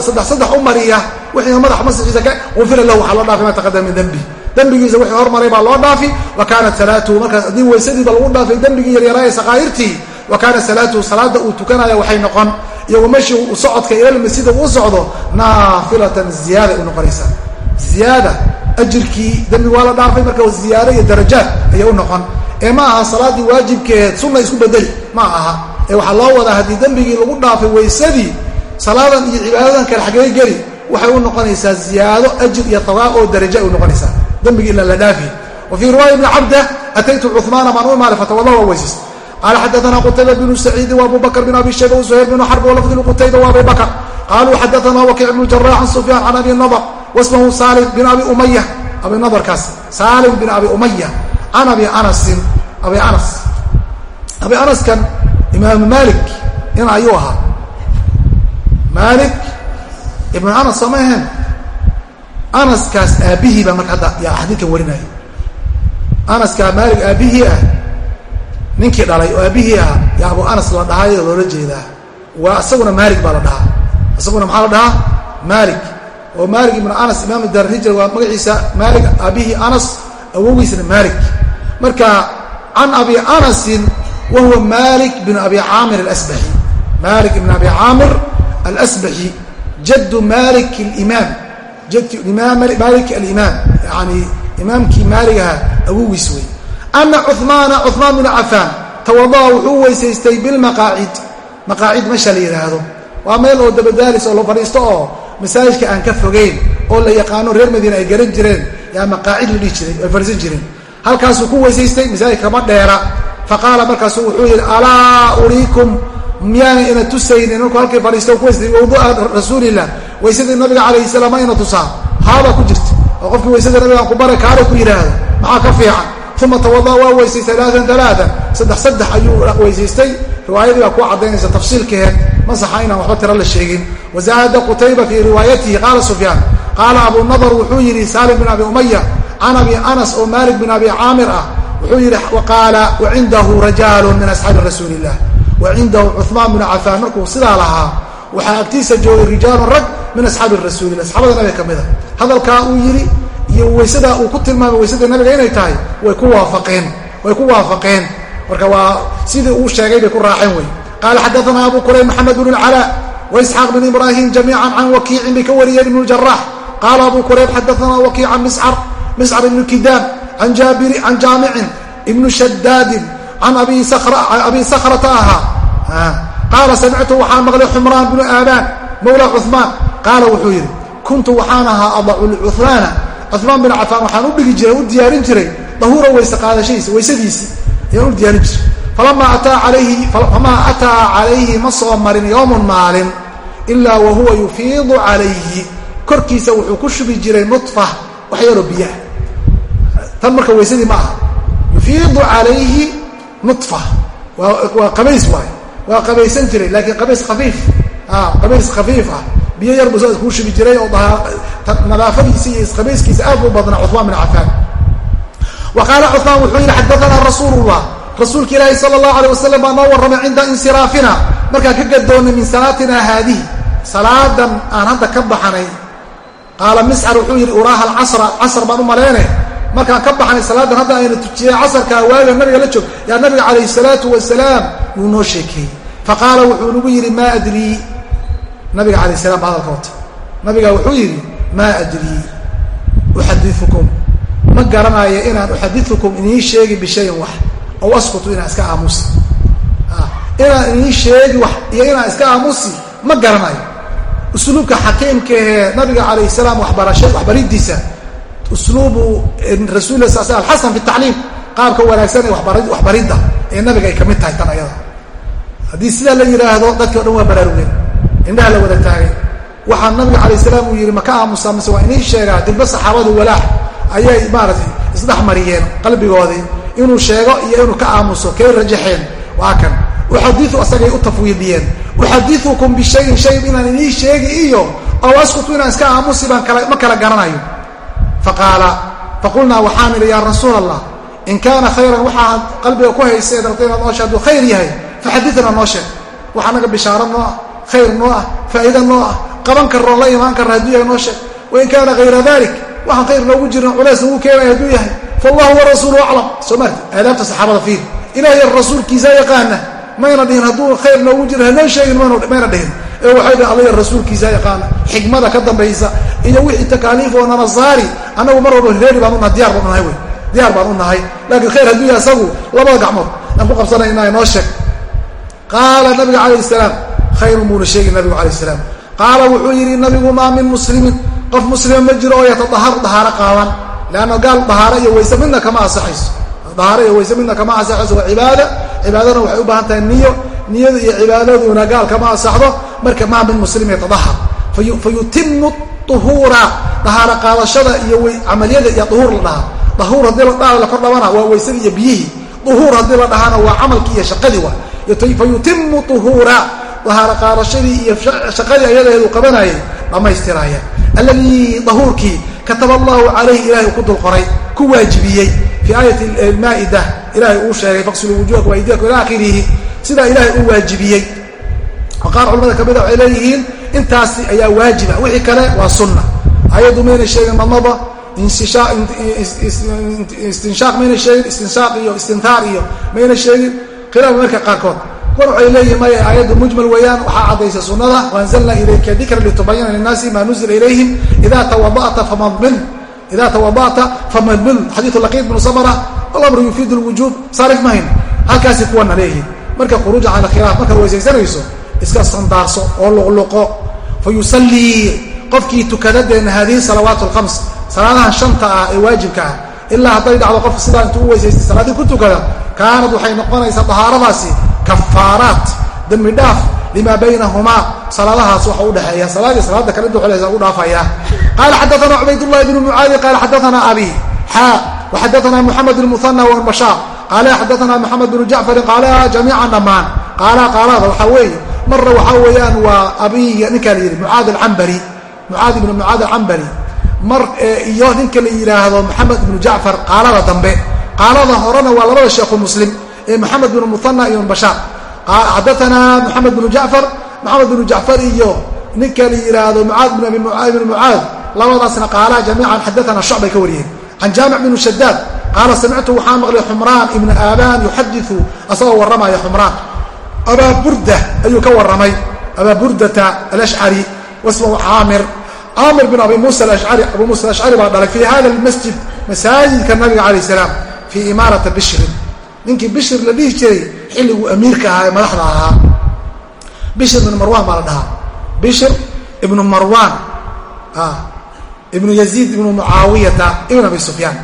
Saddex saddex u mariya. Wixina madax masixiisa ka ufira lahu waxaa loo dhaafi ma taqadama min dembi dembigiisa wixii hormaray baa loo dhaafi wa kaanat salaatuhu markaas haddii weysadiiba lagu dhaafay dembigii yaryaraaya saqaa'irtii wa kaanat salaatuhu salaada uu tukanaya waxay noqon iyo meshi socodka ilalmasjida uu socdo naafilatan ziyaada u noqonaysaa. Ziyaada ajirkii dembi waa la dhaafay marka ziyaado iyo darajaad ayay u noqon. Ee ma aha salaaddii waajibkeed sunna isku bedeli ma aha. Ee waxaa loo wadaa haddii dembigii lagu dhaafay weysadii salaadan iyo cibaadadan kale xaggee geli waxay u noqonaysaa ziyaado ajir iyo tawaab oo daraja u noqonaysaa. Dembigii ila la dhaafi. Wa fii riwaaya ibni cabda ataytu cumaana maan u imaanay fatawalla waa weysis qala xadaana qutayba bnu saciidin wa abu bakr bin abi shayba usuhayr binu xarb walafdi qutayba wa abi bakr qaluu xadaana wakiic bnu jarax can sufyaan can abi nadr wasmahu salim bin abi umaya abi nadarkaas salim bin abi umaya can abi anasin abi anas abi anaskan imaamu malik in ayuu ahaa malik ibnu anas sooma ahaen anaskaas aabbihii baa marka hadda yaa xadiidkan warinaya anaskaa maalik aabbihii ah ninkii dhalay oo aabihii ah yaa abu anas la dhahaayoo loola jeedaa waa isaguna maalik baa la dhahaa. Isaguna maxaa la dhahaa? Maalik. Oo maalik ibnu anas imaam daarhijra waa magaciisa maalik aabihii anas awogiisna maalik. Marka can abi anasin wa huwa bn abi caamir alasbaxi malik ibn abi caamir alasbaxi jaddu malik alimaam jadki imaam malik alimaam. Yani imaamkii maaligaha awogiis wey ana cumaana cumaan binu cafaan tawada'a wuxuu weysaystay bilmaqaacid maqaacid meesha la yidhaahdo waa meel oo dabadaalis oo la fadhiisto oo masaajidka aan ka fogeyn oo la yaqaano reer madiina ay garan jireen yaa maqaacid la dhihi jiray ay fadhiisan jireen halkaasuu ku weysaystay masaajidka kama dheera faqaala markaasu wuxuu yidhi alaa uriikum miyaana ina tusaynin markuu halkii fadhiisto ku weystay wawdua rasuulilah weysadii nabiga calayhi salaam ma ina tusaa haabaa ku jirta oo qofkii weysadii nabigaan ku bara kaale ku yidhaahdo maxaa ka fiican uma tawada waa weysaystay alaaan alaaan saddex saddex ayuu weysaystay riwaayadii baa ku caddaynaysa tafsiilkeed masaxa inaan waxba tiro la sheegin wazaada qutayba fii riwaayatihi qaala sufyaan qaala abu nadar wuxuu yidhi saalim bin abi umaya can abi anas oo malik bin abi caamir ah wuxuu yidhi qaala wacindahu rajaalun min asxaabi rasuuli illah wacindahu cumaan binu cafaan markuu sidaa lahaa waxaa agtiisa joogay rijaalun rag min asxaabi rasuulillah saxaabada nabiga ka mida hadalkaa uu yidhi iyo weysadaa uu ku tilmaamay weysada nabiga inay tahay way ku waafaqeen way ku waafaqeen. Marka waa sidii uu sheegay bay ku raaceen wey qaala xadaana abu kurayb maxamed bn اlcalaa waisxaaq bn ibrahim jamiica can wakiicin bay ka wariyeen ibn jarax qaala abu kurayb xadaana wakiica miscar miscar ibn kidaam can jaamicin ibn shadaadin can abi sakrata ahaa. Qaala samictu waxaan maqlay xumraan bnu aabaan mawla cumaan qaala wuxuu yidhi kuntu waxaan ahaa adacu cumaan bin cafaan waxaan u dhigi jiray u diyaarin jiray dahuura weyse qaadashadiisa weysadiisii ayaan u diyaarin jiray. Falamaa ataa calayhi ma soo marin yowmun maalin ilaa wa huwa yufiidu calayhi. Korkiisa wuxuu ku shubi jiray nudfa wax yaroo biyaha. Tan marka weysadii ma aha. Yufiidu calayhi nudfa. Waa qabays waay waa qabaysan jiray laakiin qabays khafiif. Qabays khafiif ah biyo yar buu saa iskuu shubi jiray oo nadaafadiisa iyo isqabayskiisa aad u badnaa cumaan bin cafaan. Wa qaala cumaan wuxuu yidhi xadaanaa rasuulullah. Rasuulka ilaahi sala allahu alay wasalam baa noo warramay cinda insiraafina. Markaan ka gadoonnay min salaatina haadihi. Salaadan aan hadda ka baxanay. Qaala miscar wuxuu yidhi uraaha alcasra. Casr baan u maleyne markaan ka baxnay salaadan hadda ayna tujiyey casarkaa waaga nabiga la joog yaa nabiga calayhi salaatu wasalaam yuu noo sheekeeyey. Faqaala wuxuu nagu yidhi maa adrii nabiga calayh salam ba hadalka wata nabiga wuxuu yidhi maa adrii uxadiukum ma garanayo inaan uxadiukum inii sheegi bishayin wax aw askutu inaan iska aamusi. Inaan inii sheegi wax iyo inaan iska aamusi ma garanayo usluubka xakiimkaahee nabiga calayh salaam waxbarasha waxbaridiisa usluubu rasuul sal sl alxasan fi tacliim qaabka wanaagsan ee waxbaridda ee nabiga ay ka mid tahay tan ayada. Haddii sidaa la yidhaahdo dadki o dhan waa baraarugeen indhaha la wada taagay. Waxaa nabiga calayh salaam uu yidhi maka aamusaa mise waa inii sheegaa dilba saxaabadu walaax. Ayay maaratay isdhex mariyeen qalbigoodii inuu sheego iyo inuu ka aamuso kay rajaxeen? Waa kan. Uxadiu asagay u tafwiidiyeen. Uxadiukum bishayin shay inaan inii sheegi iyo aw askutu inaan iska aamusi baan ma kala garanayo. Faqaala faqulnaa waxaan idhi yaa rasuul allah in kaana khayran waxaad qalbiga ku haysee darta inaad noo sheeg hadduu khayr yahay faxaditna noo sheeg wax anaga bishaaro ah khayr noo ah faa'iida noo ah qaban karnoo la imaan karna hadduu yahay noo sheeg wain kaana hayra dalik waxaan khayr noogu jirin culays nagu keenaya hadduu yahay faallahu warasuulu aclam. Soo maarti aadaabta saxaabada fiir ilahiy rasuulkiisa yaqaana mayna dhihin hadduu khayr noogu jiro hanoo sheegin mayna dhihin ee waxay dhihin alla rasuulkiisa yaqaana xikmada ka dambaysa iyo wixii takaaliif oo nana saari annagu mar walba reeri baan u nahay diyar baan u nahay wey. Diyaar baan u nahay. Laakiin khayr hadduu yahay asagu labada gacmood aan khayrun buuna sheegi nabigu calayh salaam. Qaala wuxuu yidhi nabigu maa min muslimin. Qof muslima ma jiro oo yatadaharu dahaaro qaaban leanna gaal dahaaro iyo weyse midna kama asaxayso dahaaro iyo weyse midna kama asaxayso waa cibaada. Cibaadana waxay u baahan tahay niyo. Niyada iyo cibaadaduna gaal kama asaxdo marka maa min muslim yatadahar. Fayutimu uhuura dahaaro qaadashada iyo camaliyada iyo uhuur la dhahaa. Dahuur haddii la dha la kor dhabana waa weysadii iyo biyihii uhuur haddii la dhahana waa camalkii iyo shaqadii wa fayutimu uhuura dahaaro qaadashadii iyo shaqadii ayadaheedu qabanayay dhammaystiraya alladii dahuurkii kataba allahu calayhi ilahay ku dul ku waajibiyey fii aayati maa'ida ilahay uu sheegay faqsiluu wujuhakum aydiyakum ila akhirihi sidaa ilahay uu waajibiyey. Oo qaar culamada ka mida waxay leeyihiin intaasi ayaa waajiba wixii kale waa sunna. Ayaddu mayna sheegin madmada istinshaaq mayna sheegin istinshaaq iyo istintaar iyo mayna sheegin. Khilaaf marka qaarkood kuwan waxay leeyihiin aayaddu mujmal weeyaan waxaa caddaysa sunnada. Waanzalna ilayka dikra litubayina linnaasi ma nuzila ilayhim. Ida tawada'ta famadmin ida tawada'ta famadmin xadiidu laqiid bnu samra alamru yufiidu lwujuub saarif mahayn. Halkaasi kuwana leeyihiin marka khuruuja cala khilaaf markaad weysaysanayso iska sandaarso oo luqluqo. Fa yusallii. Qofkii tukada deena haadihi salawaat alkhams salaadahan shanta ah ee waajibka ah. Ilaa hadday dhacdo qofka sidaa intuu u weysaystay salaaddii ku tukada kaanad waxay noqonaysaa dahaaradaasi kafaaraat dembi dhaaf lima baynahumaa salaadahaas waxa udhexeeya salaadii salaada kale duxulaysa u dhaafaya. Qaala xadaana cubaydullahi bnu mucaadi qaala xadaana abi xaa waxadaana muxamed muhana wan bashaar qaala xadaana maxamed bnu jacfarin qaala jamiican dhammaan. Qaala qaalaada waxaa weeye marra waxaa weeyaan waa abiga ninkaa la yidhi mucaad alcambari mucaad ibnu mucaad alcambari mar iyo ninka la yidhaahdo maxamed ibnu jacfar qaalada dambe. Qaalada horena waa labada sheekhu muslim maxamed bnu muhana iyo bashaar xadaanaa maxamed bnu jacfar maxamed bnu jacfar iyo ninka la yidhaahdo mucaad bn ibn mucaad labadaasna qaalaha jamiican xadaana shucbay ka wariyeen can jaamic bnu shadaad qaala samictu waxaa maqlay xumraan ibnu aabaan yuxadiu asagoo warramaya xumraan abaa burda ayuu ka warramay abaa burdata alashcari wasmahu caamir caamir bin abi musa alashcari abu musa alashcari baa dhalay fii hada almasjid masaajidka nabiga calayh salaam fii imaarata bishrin ninkii bishir la dhihi jiray xilliguu amiirka ahaa ee madaxda ahaa. Bishir ibnu marwan baa la dhahaa. Bishir ibnu marwan ah, ibnu yaziid ibnu mucaawiyata ibn abi sufyaan.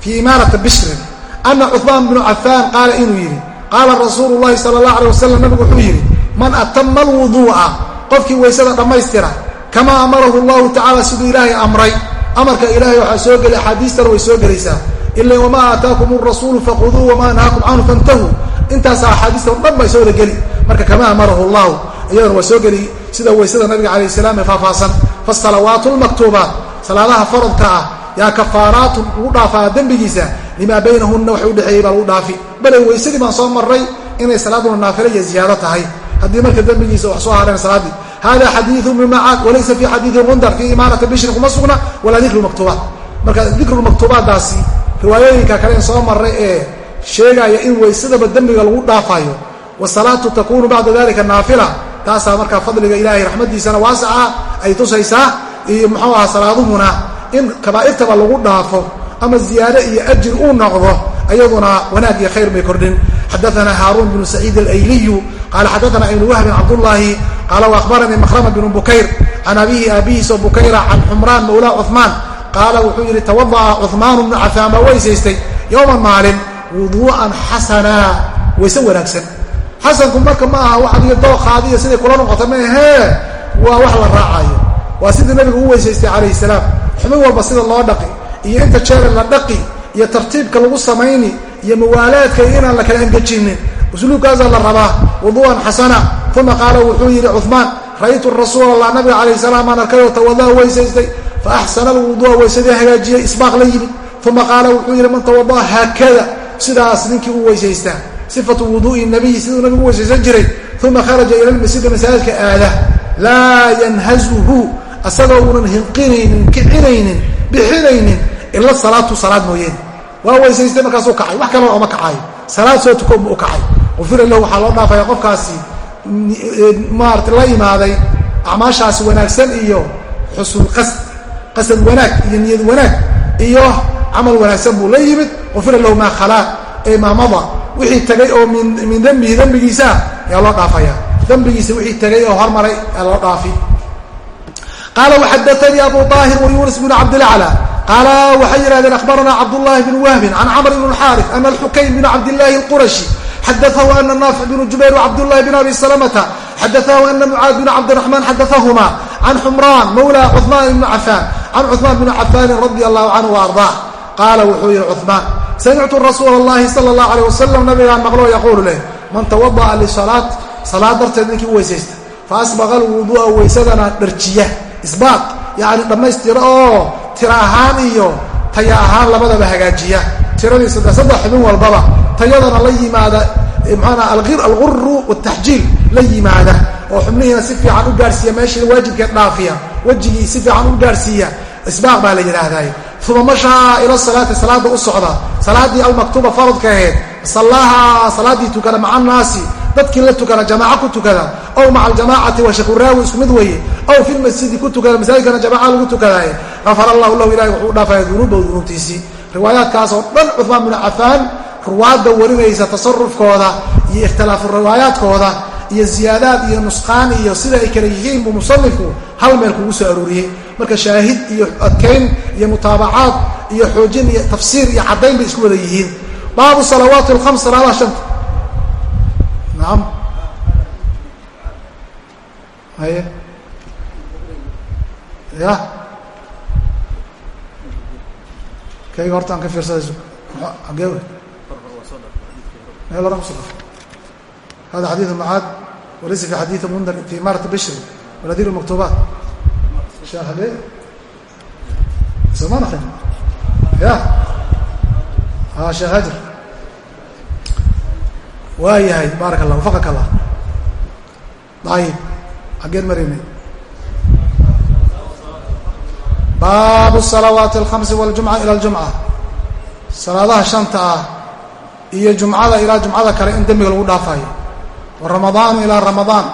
Fii imaarata bishrin ana cuhmaan bnu cafaan qaala inuu yidhi qaala rasuulu llahi sala allah alay wasalam nabigu wuxuu yidhi man atama alwuduu'a qofkii waysada dhammaystira kamaa amarahu llahu tacaala siduu ilaahay amray. Amarka ilaahay waxaa soo gelay axaadiistana way soo gelaysaa ila wamaa aataakum rasuulu faquduu wamaa nahaakum canhu fantahuu intaasa axaadiista o dhan bay soo wada geli. Marka kamaa amarahu llahu iyadana waa soo geli sida waysada nabiga calayh salaam ee faahfaahsan. Fasalawaatu lmaktuubaat salaadaha faradka ah yaa kafaaraatun ugu dhaafaa dembigiisa limaa baynahunna wax udhexeeyey baa lagu dhaafi. Bale weysadii baan soo marray inay salaaduna naafila iyo ziyaado tahay. Haddii marka dembigiisa wax soo hareen salaaddii hada xadiiu ibnu macaad walaysa fi xadiii gundar fii imaarati bishri kuma sugna walaa dikru maktuubaat. Marka dikru maktuubaaddaasi riwaayooyinka kale soo maray ee sheegaya in weysadaba dembiga lagu dhaafayo wasalaatu takunu bacda dalika naafila taasaa markaa fadliga ilahay raxmadiisana waasaca ay tusaysaa iyo muxuu aha salaaduhuna in kabaa'irtaba lagu dhaafo ama ziyaado iyo ajir uu noqdo ayaduna wanaag iyo khayr bay kordhin. Xadaana haaruun bnu saciid alayliyu qaala xadaana ibnu wahbin cabdullaahi qaala waahbaranii makrama bnu bukayr can abihi aabihiisoo bukayra can xumraan mawlaa cuثmaan qaala wuxuu yidhi tawada'a cuثmaanu bnu cafaan baa weysaystay yowman maalin wuduu'an xasanaa wayse wanaagsan. Xasanku marka ma aha wax adiga dooqaadiyo siday kula noqota ma ahee waa wax la raacayo. Waa sidii nabigu u weysaystay calayhi salaam. Xubin walba sida loo dhaqi iyo inta jeere la dhaqi iyo tartiibka lagu samayni iyo muwaalaadka iyo inaan la kala engejinin usluubkaasaa la rabaa wuduu'an xasana uma qaala wuxuu yidhi cuثmaan ra'aytu rasuul allah nabiga calayh salaam aan arkayoo tawada'a weysaystay fa axsana alwuduu'a weysadii hagaajiyey isbaaq la yimid. Uma qaala wuxuu yidhi man tawada'a haakada? Sidaas ninkii u weysaystaa sifatu wuduu'i nabiyi siduu nabigu u weysaysan jiray. Uma kharaja ila lmasjidi masaajidka aada. Laa yanhazuhu asagoo uunan hinqinaynin kicinaynin bixinaynin ila salaatu salaad mooyeene waa weysaystay markaasuu kacay. Wax kalena ooma kacayo salaad soo tukoonba u kacay. Qufira lahu waxaa loo dhaafaya qofkaasi maarata la imaaday acmaashaasi wanaagsan iyo xusul qasd qasad wanaag iyo niyad wanaag iyo camal wanaagsan buu la yimid. Qufira lahu maa khalaa ee maamada wixii tagay oo min dembihi dembigiisaa yaa loo dhaafaya. Dembigiisa wixii tagay oo hormaray yaa loo dhaafi. Qaala waxadaanii abu aahir wayunis bn cabdilacla qaala waxay yidhahdeen akhbaranaa cabdullahi bn wahbin can camr bn xaari ana alxukaym bn cabdillaahi اlqurashi xadaahu ana naafic bn jubayr wcabdullahi bn abi salamata xadaahu ana mucaad bn cabdiraxmaan xadaahuma can xumraan mawla cuثmaan ibn cafaan can cuثmaan bn cafaanin radi allahu canhu waardaa qaala wuxuu yihi cuثmaan samictu rasuula اllahi sala اllahu alيh wasalam nabigaan maqloo yaquulu leh man tawada'a lisalaat salaad darteed ninkii u weysaysta faasbaqa alwuduu'a weysadana dharjiya isbaaq yacni dhammaystira oo tira ahaan iyo taya ahaan labadaba hagaajiya tiradii saddex saddex xubin walbaba tayadana la yimaada maxaana alguru wataxjiil la yimaada oo xubnihiina si fiican u gaarhsiiya meeshii waajibkeed dhaafiya wejigii si fiican u gaarhsiiya isbaaq baa la yidhaahday. Uma mashaa ila salaati salaada u socda. Salaadii almaktuuba faradka aheyd sallaha salaaddii tukada maca naasi dadkii la tukana jamaaca ku tukada ow maca aljamaacati wa shakuraawi isku mid weeye ow fi lmasjidi ku tukada masaajidkana jamaca lagu tukadaaye afar allahu lahu ilahi wuxuu dhaafaya dunuubahu dunuubtiisii. Riwaayaadkaas oo dhan cumaan binu cafaan ruwaadda warinaysa tasarufkooda iyo ikhtilaafu riwaayaadkooda iyo ziyaadaad iyo nusqaan iyo sida ay kala yihiin buu musanifku hal meel kugu soo arooriyey marka shaahid iyo adkayn iyo mutaabacaad iyo xoojin iyo tafsiir iyo caddayn bay isku wada yihiin. Baabu salawaati alkhams salaadaha shanta naam. Haye. Ya. Kayga horta aan ka fiirsaday agee meelora kuso dhafa hada xadiiu macaad walaysa fi xadiii mundar fi imaarati bishri waladil maktuubaat haae soma naxrin ya ah, ha sheekh hajir waa yahay baarak allah wafaqak allah ayib xaggeen maraynay baabu salawaati alkhamsi waljumca ila ljumca salaadaha shanta ah iyo jumcada ilaa jumcada kale in dembiga lagu dhaafayo wa ramadaanu ilaa ramadaan.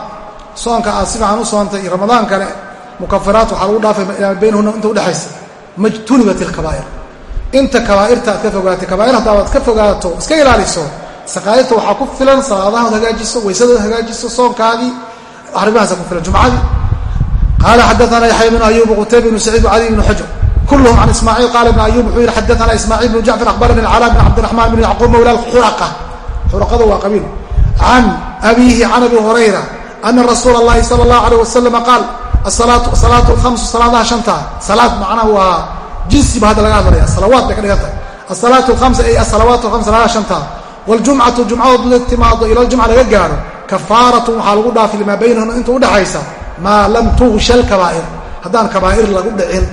Soonka aad si u soontay iyo ramadaan kale mukafiraat waxaa lagu dhaafay baynahuna inta udhexaysa majtunibat ilkabaa'ir inta kabaa'irta aad ka fogaatay kabaa'ir haddaa aad ka fogaato iska ilaaliso saqaa'irta waxaa ku filan salaadahood hagaajiso waysadood hagaajiso soonkaadii arrimahaasa ku filan jumcadii. Qaala xadaana yaxya bnu ayub qutayba bnu saciid cali bnu xujr kulhm an ismaaciil qaala ibn ayub wuxuu yihi xadaana ismaaciil bnu jacfar abarani cala bn cabdiraxman bn yacquub mawla xuraqa xuraqada waa qabiil can abiihi can abi hurayra ana rasuula اllahi sala اllahu alayh wasalam qaal asalaatu alhamsu salaadaha shantaa salaad macnaha waa jinsiba hadda laga hadlaya salawaad bay ka dhiganta asalaatu alhamsa ay asalawaat alhams salaadaha shantaa waljumcatu jumcadood la timaado ila jumca laga gaaro kafaaratun waxaa lagu dhaafi limaa baynahuna inta udhexaysa maa lam tugsha lkabaa'ir haddaan kabaa'ir lagu dhicin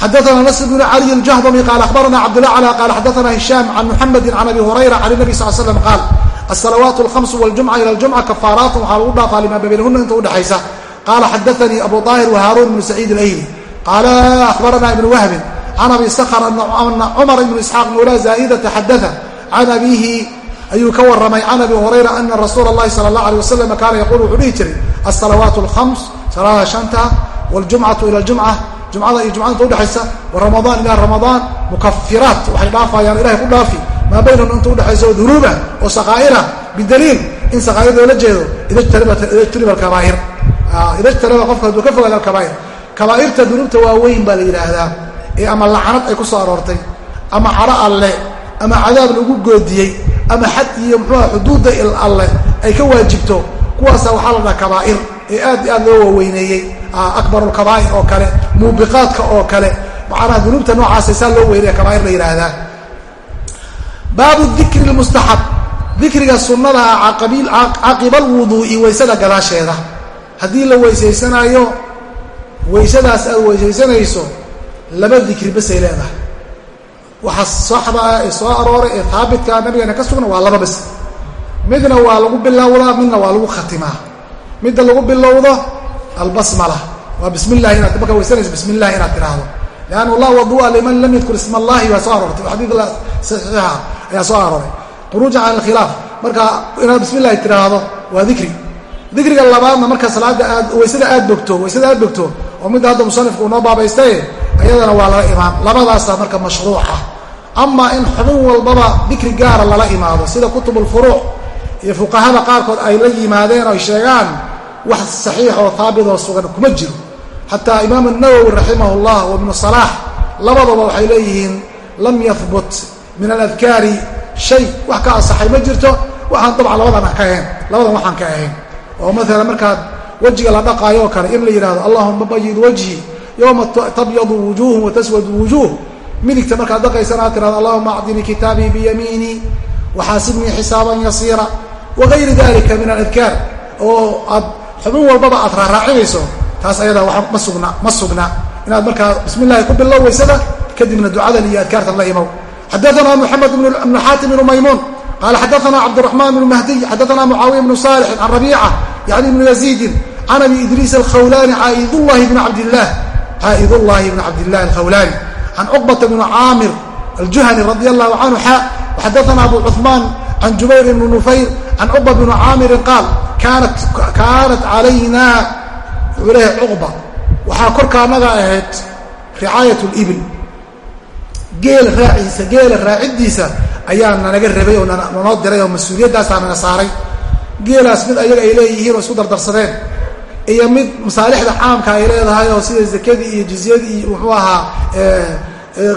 xadaana nasr bn cali اljahdami qaal akhbarana cabdillah cla qaal xadaana hishaam can muxamedi can abi hurayra can nabi sal slam qaal asalawaat alhamsu wاljumca ila ljumca kafaaraatun waxaa lagu dhaafaa limaa baynahuna inta udhexaysa qaala xadaanii abu daahir wahaaruun ibnu saciid اlayli qaala akhbarana ibn wahbin can abi skr ana cumar ibnu isxaaq mawla zaa'idata xadaa can abiihi ayuu ka waramay can abi hurayra ana rasuula اllahi sala اllah alيه wasalam kaana yaquul wuxuu dhihi jiray asalawaat alkhams salaada shanta wاljumcatu ila ljumca jumcada iyo jumcada inta udhexaysa waramadaan ila ramadaan mukafiraat waxay dhaafayaan ilahay ku dhaafi. Maa baynahum inta udhexaysa oo dunuuba oo saqaa'ira bidaliil in saqaa'ir loola jeedo ida jtaniba alkabaa'ir. Ida jtaniba qofka hadduu ka fogaada alkabaa'ir. Kabaa'irta dunuubta waaweyn baa la yidhaahdaa ee ama lacanad ay ku soo aroortay ama caro alle ama cadaab lagu goodiyey ama xad iyo muxuuha xuduudda alle ay ka waajibto kuwaasa waxaa la dhaha kabaa'ir ee aad i aad loo waaweyneeyey. Akbar lkabaa'ir oo kale muubiqaadka oo kale. Macnaha dunuubta noocaasa saa loo weynaya kabaa'ir la yidhaahdaa baabu dikri lmustaxab dikriga sunnadaa caqiba alwuduu'i waysada gadaasheeda. Haddii la weysaysanaayo waysadaas aad weysaysanayso laba dikri basay leedahay. Waxa saxda ah ee soo arooray ee haabitka nabigeena ka sugna waa laba bas. Midna waa lagu bilowdaa midna waa lagu khatimaa. Midda lagu bilowdo albasmala waa bismi llahi inaad markaa weysanayso bismi llahi inaad tiraahdo. Leannu laa wadu'a liman lam yadkur isma allahi waa soo aroortay xadiid saxiixa ayaa soo arooray. Khuruujan can alkhilaaf. Marka inaad bismi llahi tiraahdo waa dikri dikriga labaadna marka salaada aad waysada aad bogto waysada aad bogto oo midda hadda musanifku unoo baabaystaye iyadana waa lala imaan labadaasa marka mashruuca. Ama in xubin walbaba dikri gaara lala imaado sida kutub ulfuruuc iyo fuqahada qaarkood ay la yimaadeen oo ay sheegaan wax saxiix oo haabit oo sugan kuma jiro xataa imaam الnawowi raximah اllah wa ibnu salaax labadaba waxay leeyihiin lam yahbut min aladkaari shay wax ka ansaxay ma jirto waxaan dabcan labadan ka ahayn labadan waxaan ka ahayn oo maalan markaad wejiga la dhaqaayo oo kale in la yidhahdo allahuma bayid wajhi yowma tabyadu wujuuhu wataswadu wujuuh midigta markaad dhaqaysana aad tirahdo allahuma acdinii kitaabii biyamiinii waxaasibnii xisaaban yasiira wagayri dalika min aladkaar oo aad xubin walbaba aad raaraacinayso taas ayadaa wa ma sugna ma sugna. Inaad markaa bismi llahi ku bilow waysada kadibna ducadan iyo adkaartan la imow. Xadaana moxamed ibnu xaatim ibnu maymuun. Qaala xadaana cabdiraxmaan ibnu mahdiy xadaana mucaawiya ibnu saalixin can rabiica yani ibnu yaziidin can abi idriis alkhawlaani caa'idullahi bni cabdillaah caa'idullahi bni cabdillahi alkhawlaani can cuqbata bni caamir aljuhani radi allahu canhu xa xadaana abu cuثmaan can jubayr ibni nufayr can cuqba bni caamirin qaal kaanat calayna wuxuu leeyahay cuqba. Waxaa korkaanaga ahayd ricaayat libil geel raaciisa geela raaciddiisa ayaa nanaga rabay oo nanoo diray oo mas'uuliyadaasaa naga saaray. Geelaas mid ayaga ay leeyihiin oo isku dardarsadeen. Iyo mid masaalixda caamka ay leedahay oo sida zakadii iyo jizyadii iyo muxuu ahaa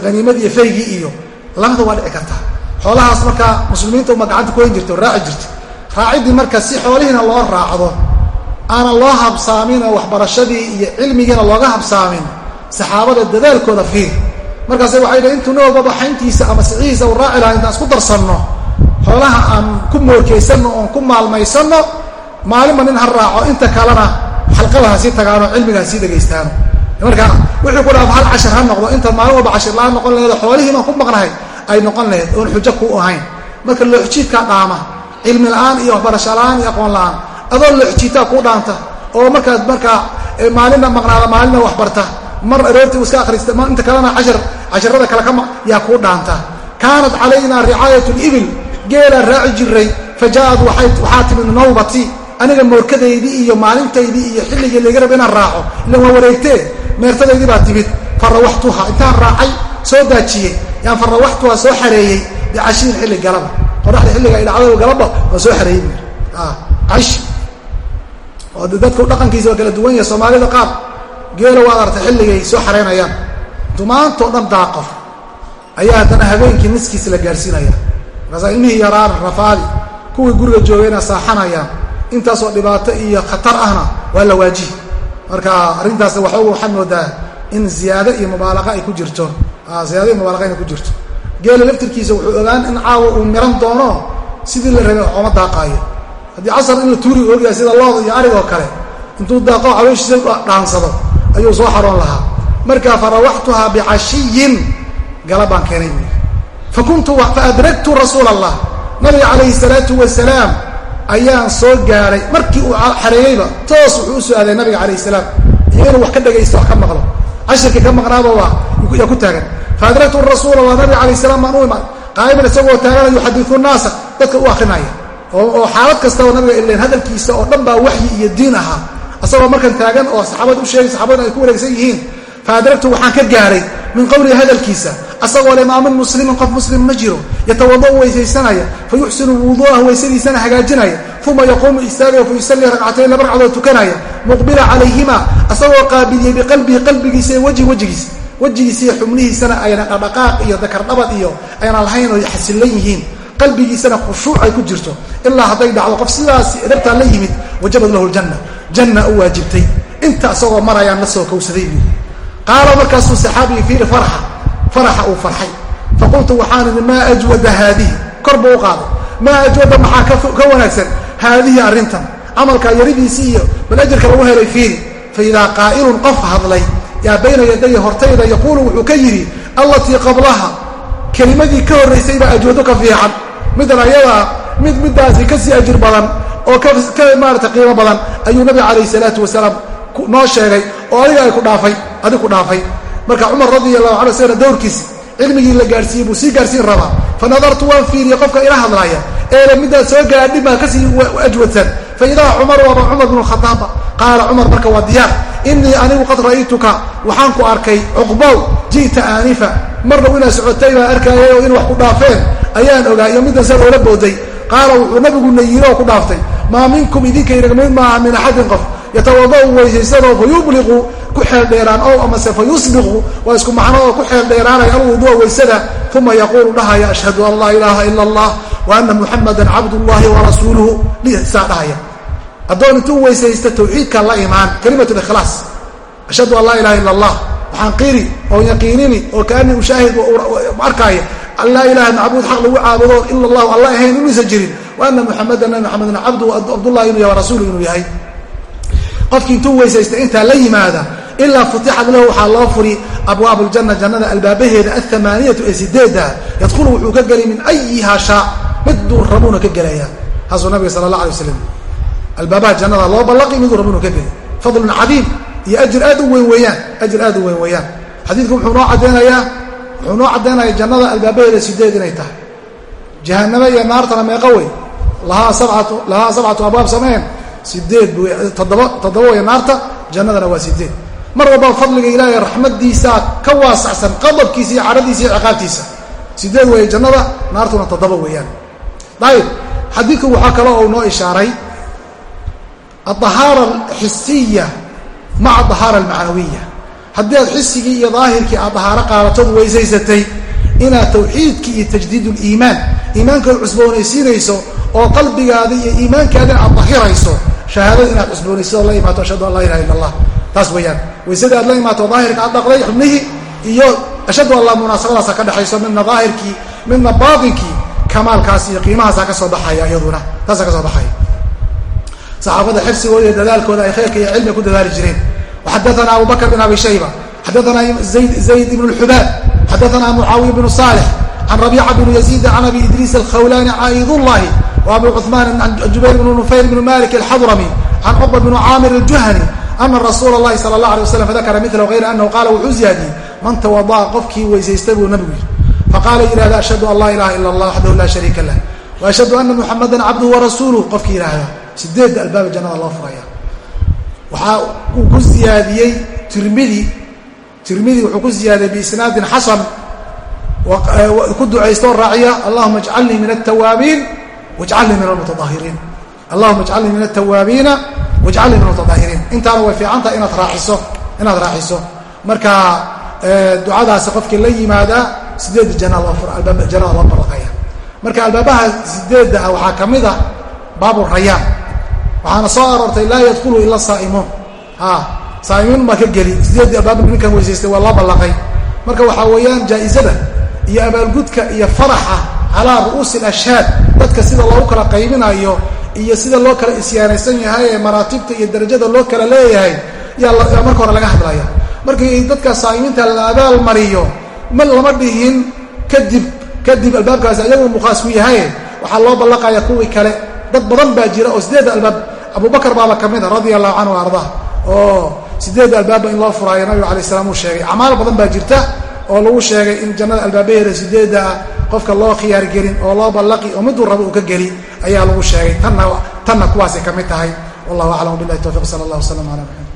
haniimadii iyo faygii iyo labada waa dhici karta. Xoolahaas markaa muslimiinta uma gacanta ku hayn jirta oo raaci jirta raaciddii marka si xoolihiina loo raacdo aanan loo habsaamin oo waxbarashadii iyo cilmigiina looga habsaamin saxaabada dadaalkooda fiir. Markaase waxay dhahen intuu nin walbaba xayntiisa ama sicihiisa u raaci lahaa intaan isku darsanno xoolaha aan ku moorkaysanno oon ku maalmaysanno maalinba nin ha raaco inta kalena xalqada ha sii tagaano cilmiga ha sii dhegaystaano. Marka wuxuu ku dhaaf hal cashir ha noqdo intaad maalin walba cashir la'aan noqon laheed xoolihii baan ku maqnahay ay noqon laheyd oon xujo ku ahayn. Marka looxjiidkaa dhaama cilmi la'aan iyo waxbarasho la'aan iyo aqoon la'aan adoo looxjiidtaa kuu dhaanta oo markaad markaa maalinna maqnaada maalinna waxbarta mar aroortii iska akhrista inta kalena cashar casharada kale kama yaa kuu dhaanta. Kaanat calayna ricaayat libil geelaan raaci jiray fa jaaad waxaa timid nawbatii aniga moorkadaydii iyo maalintaydii iyo xilligii laga raba inaan raaco. Ilan waa wareegtee meertadaydii baa timid. Farawaxtuha intaan raacay soo daajiyey. Yaan farawaxtuha soo xareeyey bicashiin xilli galaba. Qoraxda xilliga dhacdo galaba waa soo xareeyey. Cash oo dadku dhaqankiisa waa kala duwan yahay soomaalida qaar geela waad artay xilligay soo xareynayaan. Dumaantoo dhan daaqo ayaa haddana habeenkii niskiisa la gaarsiinaya markaasaa ilmihii yaraan rafaadi kuwii guriga joogayna saaxanayaan. Intaasoo dhibaato iyo khatar ahna waa la waajihi marka arrintaas waxooga waxaad moodaa in ziyaado iyo mubaalaqa ay ku jirto. Ziyaado iyo mubaalaqa inay ku jirto. Geela laftirkiisa wuxuu ogaan in caawa uu miran doono sidii la rabay ooma daaqaayo haddii casar in la tuuri ogyahay sida looda iyo arig oo kale intuu daaqo haweeshiisa dhaansado ayuu soo xaroon lahaa. Markaa farawaxtuhaa bicashiyin gala baan keenay buui fakuntu faadragtu rasuula allah nabiga calayhi salaatu wasalaam ayaan soo gaaray. Markii uu xareeyeyba toos wuxuu u aaday nabiga calayh salaam. Iyo inuu wax ka dhagaysto wax ka maqlo. Cashirkii ka maqnaaba yaa ku taagan. Faadragtu rasuula allah nabiga calayh salaam baan u imaan. Qaa'iman isagoo taagana yuxadiu naasa dadka u akrinaya oo xaalad kastaba nabiga ileen hadalkiisa oo dhan baa waxyi iyo diin ahaa. Asagoo markan taagan oo saxaabada u sheegay saxabaduna ay ku wareegsan yihiin faadragtu waxaan ka gaaray min qowlihi hadalkiisa. Asagoo le muslimin qof muslim ma jiro. Yatawadau weysaysanaya fa yuxsinu wuduu'ah weysadiisana hagaajinaya. Uma yaquumu istaagaya fa yusallii ragcatayn laba ragcadood tukanaya. Muqbila calayhima asagoo qaabiliyey biqalbihi qalbigiisa iyo wejhi wejigiisa. Wejigiisa iyo xubnihiisana ayna dhadhaqaaq iyo dakardhabad iyo ayna lahayn oo xasillan yihiin qalbigiisana khushuuc ay ku jirto. Ilaa hadday dhacdo qof sidaas dhabtaa la yimid wajabad lahu ljanna janna u waajibtay. Inta isagoo marayaan la soo kowsaday buui qaala markaasuu saxaabigii fiiri farxa faraxa uu farxay. Faqultu waxaan idhi maa ajwada haadihi? Kor buu u qaaday. Maa ajwada maxaa ka wanaagsan haadihi arrintan? Camalkaa yaridiisii iyo bal ajarka lagu helay fiiri fa idaa qaa'ilun qof hadlay yaa bayna yadaya hortayda yaquulu wuxuu ka yidhi allatii qablaha kelimadii ka horraysay baa ajwado ka fiican midan ayadaa mid middaasi ka sii ajir badan oo ka maarata qiimo badan ayuu nabiga calayh salaatu wasalaam noo sheegay oo adiga ay ku dhaafay adig ku dhaafay. Marka cumar radi allahu ala slam dowrkiisi cilmigii la gaarsiiyey buu sii gaarsiin rabaa. Fa nadartu waan fiiriyey qofka ila hadlaaya eele middaad soo gaadhi baa ka sii ajwadsan. Fa idaa cumar waaba cumar bnu khadaaba qaala cumar marka waa diyaar inii anigu qad ra'aytuka waxaan ku arkay cuqbow ji'ta aanifa marna inaad socotay baan arkayay oo in wax ku dhaafeen ayaan ogaa iyo middan sa loola booday. Qaala wuxuu nabigu nayiro oo ku dhaaftay maa minkum idinkainaga mid maaha min axadin qof yatawadau weysaysadoo fa yubliqu ku xeel dheeraan ow amase fa yusbiqu waa isku macno oo ku xeel dheeraanaya alwudua weysada uma yaquulu dhahaya ashhadu an laa ilaaha ila allah wa ana muxamadan cabdullahi wa rasuuluhu saa dhahaya addoon intuu weysaysta tawxiidka la imaan kalimat likhlaas ashhadu an laa ilaha ila allah waxaan qiri oo yaqiinini oo kaanii ushaahid arkaaya an laa ilaha macbuud xaq lagu caabudo ila allahu alla ahayn inuusan jirin. Wa ana muxamadan nabi muxamedin cabdu cabdullahi inuu yahay wa rasuuluhu inuu yahay. Qofkii intuu weysaysta intaa la yimaada ilaa futixat lahu waxaa loo furi abwaab ljanna jannada albaabaheeda athamaaniyatu ee sideeda yadkhulu wuxuu ka geli min ayiha shaa miduu rabuuna ka gelaya taasuu nabiga sala allah alay waslam albaabaha jannada loo ballaqi miduu rabuuna ka geli fadlun cadiim iyo ajir aad u weyn weeyaan ajir aad u weyn weeyaan. Xadiidku wuxuu noo caddeynayaa wuxuu noo caddaynaya jannada albaabaheeda sideed inay tahay. Jahaname iyo naartana meeqa wey lahaa sabcatu lahaa sabcatu abwaab sameen. Sideed bu toddoba toddoba way naarta jannadana waa sideed mar walbaa fadliga ilaahay raxmadiisaa ka waasacsan qadabkiisa iyo cadhadiisa iyo ciqaabtiisa. Sideed weeye jannada naartuna toddoba weeyaan. Ayib xadiidku waxaa kaloo uu noo ishaaray adahaara alxisiya maca adahaara almacnawiya haddii aad xisigii iyo daahirkii aad dahaaro qaadatood weysaysatay inaad tawxiidkii iyo tajdiid uliimaan iimaankaad cusboonaysiinayso oo qalbigaada iyo iimaankaadina aad dahirayso shahaadada inaad cusboonaysid oo la imaato ashhadu an laa ilaha illa allah taas weeyaan. Waysadii aad la imaato daahirka aad dhaqday xubnihii iyo ashhadu an laa munaasabadaasa ka dhexayso midna daahirkii midna baatinkii kamaalkaas iyo qiimahaasaa ka baxaya iyaduna. Taasaa ka soo saxaabada xifsigooda iyo dadaalkooda ay khayrka iyo cilmiga ku dadaali jireen waxadaana abu bakr bin abi shayba xadaana zayd ibn اxubaab xadaana mucaawiya bnu salix can rabiica bn yaziid can abi idriis alkhawlani caa'idullahi wa abu cuثmaan an jubayr bn nufayr bn malik alxadrami can cuqba bn caamir اljuhani ana rasuula اllahi sala اlah alيه waslam dakara milahu hayra anahu qaala wuxuu ziyaadiyey man tawada'a qofkii weysaystay buu nabigu yidhi faqaala yidhahda ashhadu an laa ilaha ila allah waxdahu laa shariika lah wa ashhadu ana muxamadan cabduhu warasuuluh qofkii yidhaahda sideedda albaaba jannada loo furaya. Waxaa uu ku ziyaadiyey tirmidi tirmidi wuxuu ku ziyaadiyey biisnaadin xasan. Ku ducaysto raaciya allahuma ajcalnii min altawaabiin wajcalnii min almutadaahiriin allahuma ajcalnii min altawaabiina wajcalnii min almutadaahiriin intaana way fiicantaha inaad raaciso inaad raaciso. Marka ducadaasi qofkii la yimaadaa sideedda jannada loo fur albaab jannada loo baraqaya marka albaabaha sideedda ah waxaa ka mid a baabu rayaan waxaana soo aroortay laa yadkulu ila saaimuun. Saa'imiin baa ka geli sideedii albaaba ninkan weysaystay waa loo ballaqay. Marka waxaa weeyaan jaa'izada iyo abaalgudka iyo faraxa calaa ru'uusi alashhaad dadka sida loogu kala qaybinayo iyo sida loo kala isyaanaysan yahay ee maraatibta iyo darajada loo kala leeyahay yaa marka hore laga hadlaya markii dadka saa'imiinta la abaal mariyo ma lama dhihin kadib kadib albaabkaasi ayagu mukhaas ku yahay waxaa loo ballaqaya kuwii kale. Dad badan baa jira oo sideedda albaab abubakar baaba ka mid a radia allahu canhu ardaa oo sideedda albaabba in loo furaayo nabiga alay slam uu sheegay. Acmaal badan baa jirta oo lagu sheegay in jannada albaabaheeda sideedda ah qofka loo khiyaar gelin oo loo ballaqi oo miduu rabo uu ka geli ayaa lagu sheegay. Tanna tanna kuwaasay ka mid tahay. Wallahu aclam billahi towfiq sala allah waslam ala maxamed